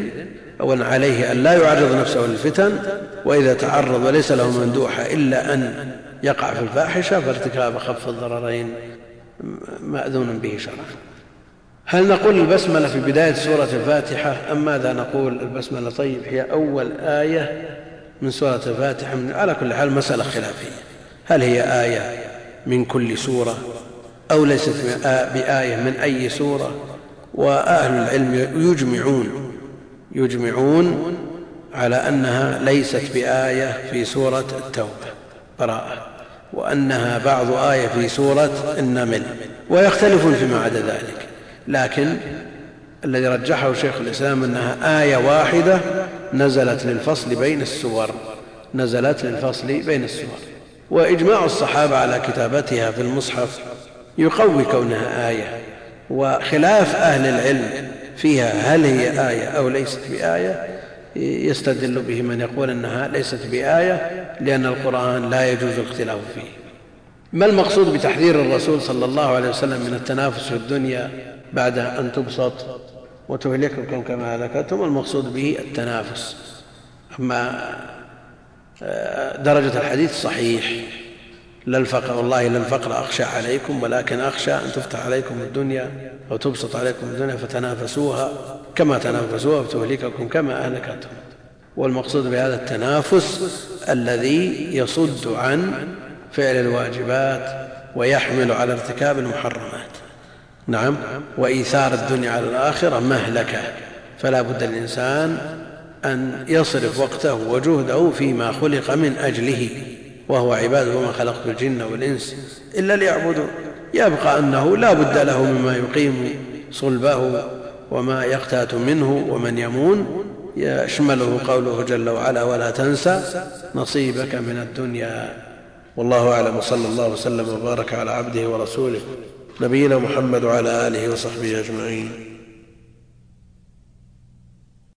Speaker 2: أولا عليه أن لا يعرض نفسه للفتن وإذا تعرض وليس له مندوحة إلا أن يقع في الفاحشة فارتكاب خف الضررين مأذون به شرعا هل نقول البسملة في بداية سورة الفاتحة؟ أم ماذا نقول البسملة؟ طيب هي أول آية من سورة الفاتحة. على كل حال مسألة خلافية. هل هي آية من كل سورة أو ليست بآية من أي سورة؟ وأهل العلم يجمعون يجمعون على أنها ليست بآية في سورة التوبة. براءة. وأنها بعض آية في سورة النمل ويختلفون فيما عدا ذلك. لكن الذي رجحه شيخ الإسلام أنها آية واحدة نزلت للفصل بين السور نزلت للفصل بين السور. وإجماع الصحابة على كتابتها في المصحف يقوي كونها آية وخلاف أهل العلم فيها هل هي آية أو ليست بآية يستدل به من يقول أنها ليست بآية لأن القرآن لا يجوز الاختلاف فيه. ما المقصود بتحذير الرسول صلى الله عليه وسلم من التنافس في الدنيا بعد أن تبسط وتهلككم كما هلكتهم المقصود به التنافس. أما آه، درجة الحديث صحيح. لا الفقر والله لا الفقر أخشى عليكم ولكن أخشى أن تفتح عليكم الدنيا وتبسط عليكم الدنيا فتنافسوها كما تنافسوها فتهلككم كما أهلكتهم. والمقصود بهذا التنافس الذي يصد عن فعل الواجبات ويحمل على ارتكاب المحرمات. نعم وإيثار الدنيا على الآخرة مهلكة. فلا بد الإنسان أن يصرف وقته وجهده فيما خلق من أجله. وهو عباده وما خلقت الجن والإنس إلا ليعبدون يبقى أنه لا بد له مما يقيم صلبه وما يقتات منه ومن يمون. يشمله قوله جل وعلا ولا تنسى نصيبك من الدنيا. والله أعلم. وصلى الله وسلم وبارك على عبده ورسوله نبينا محمد وعلى آله وصحبه أجمعين.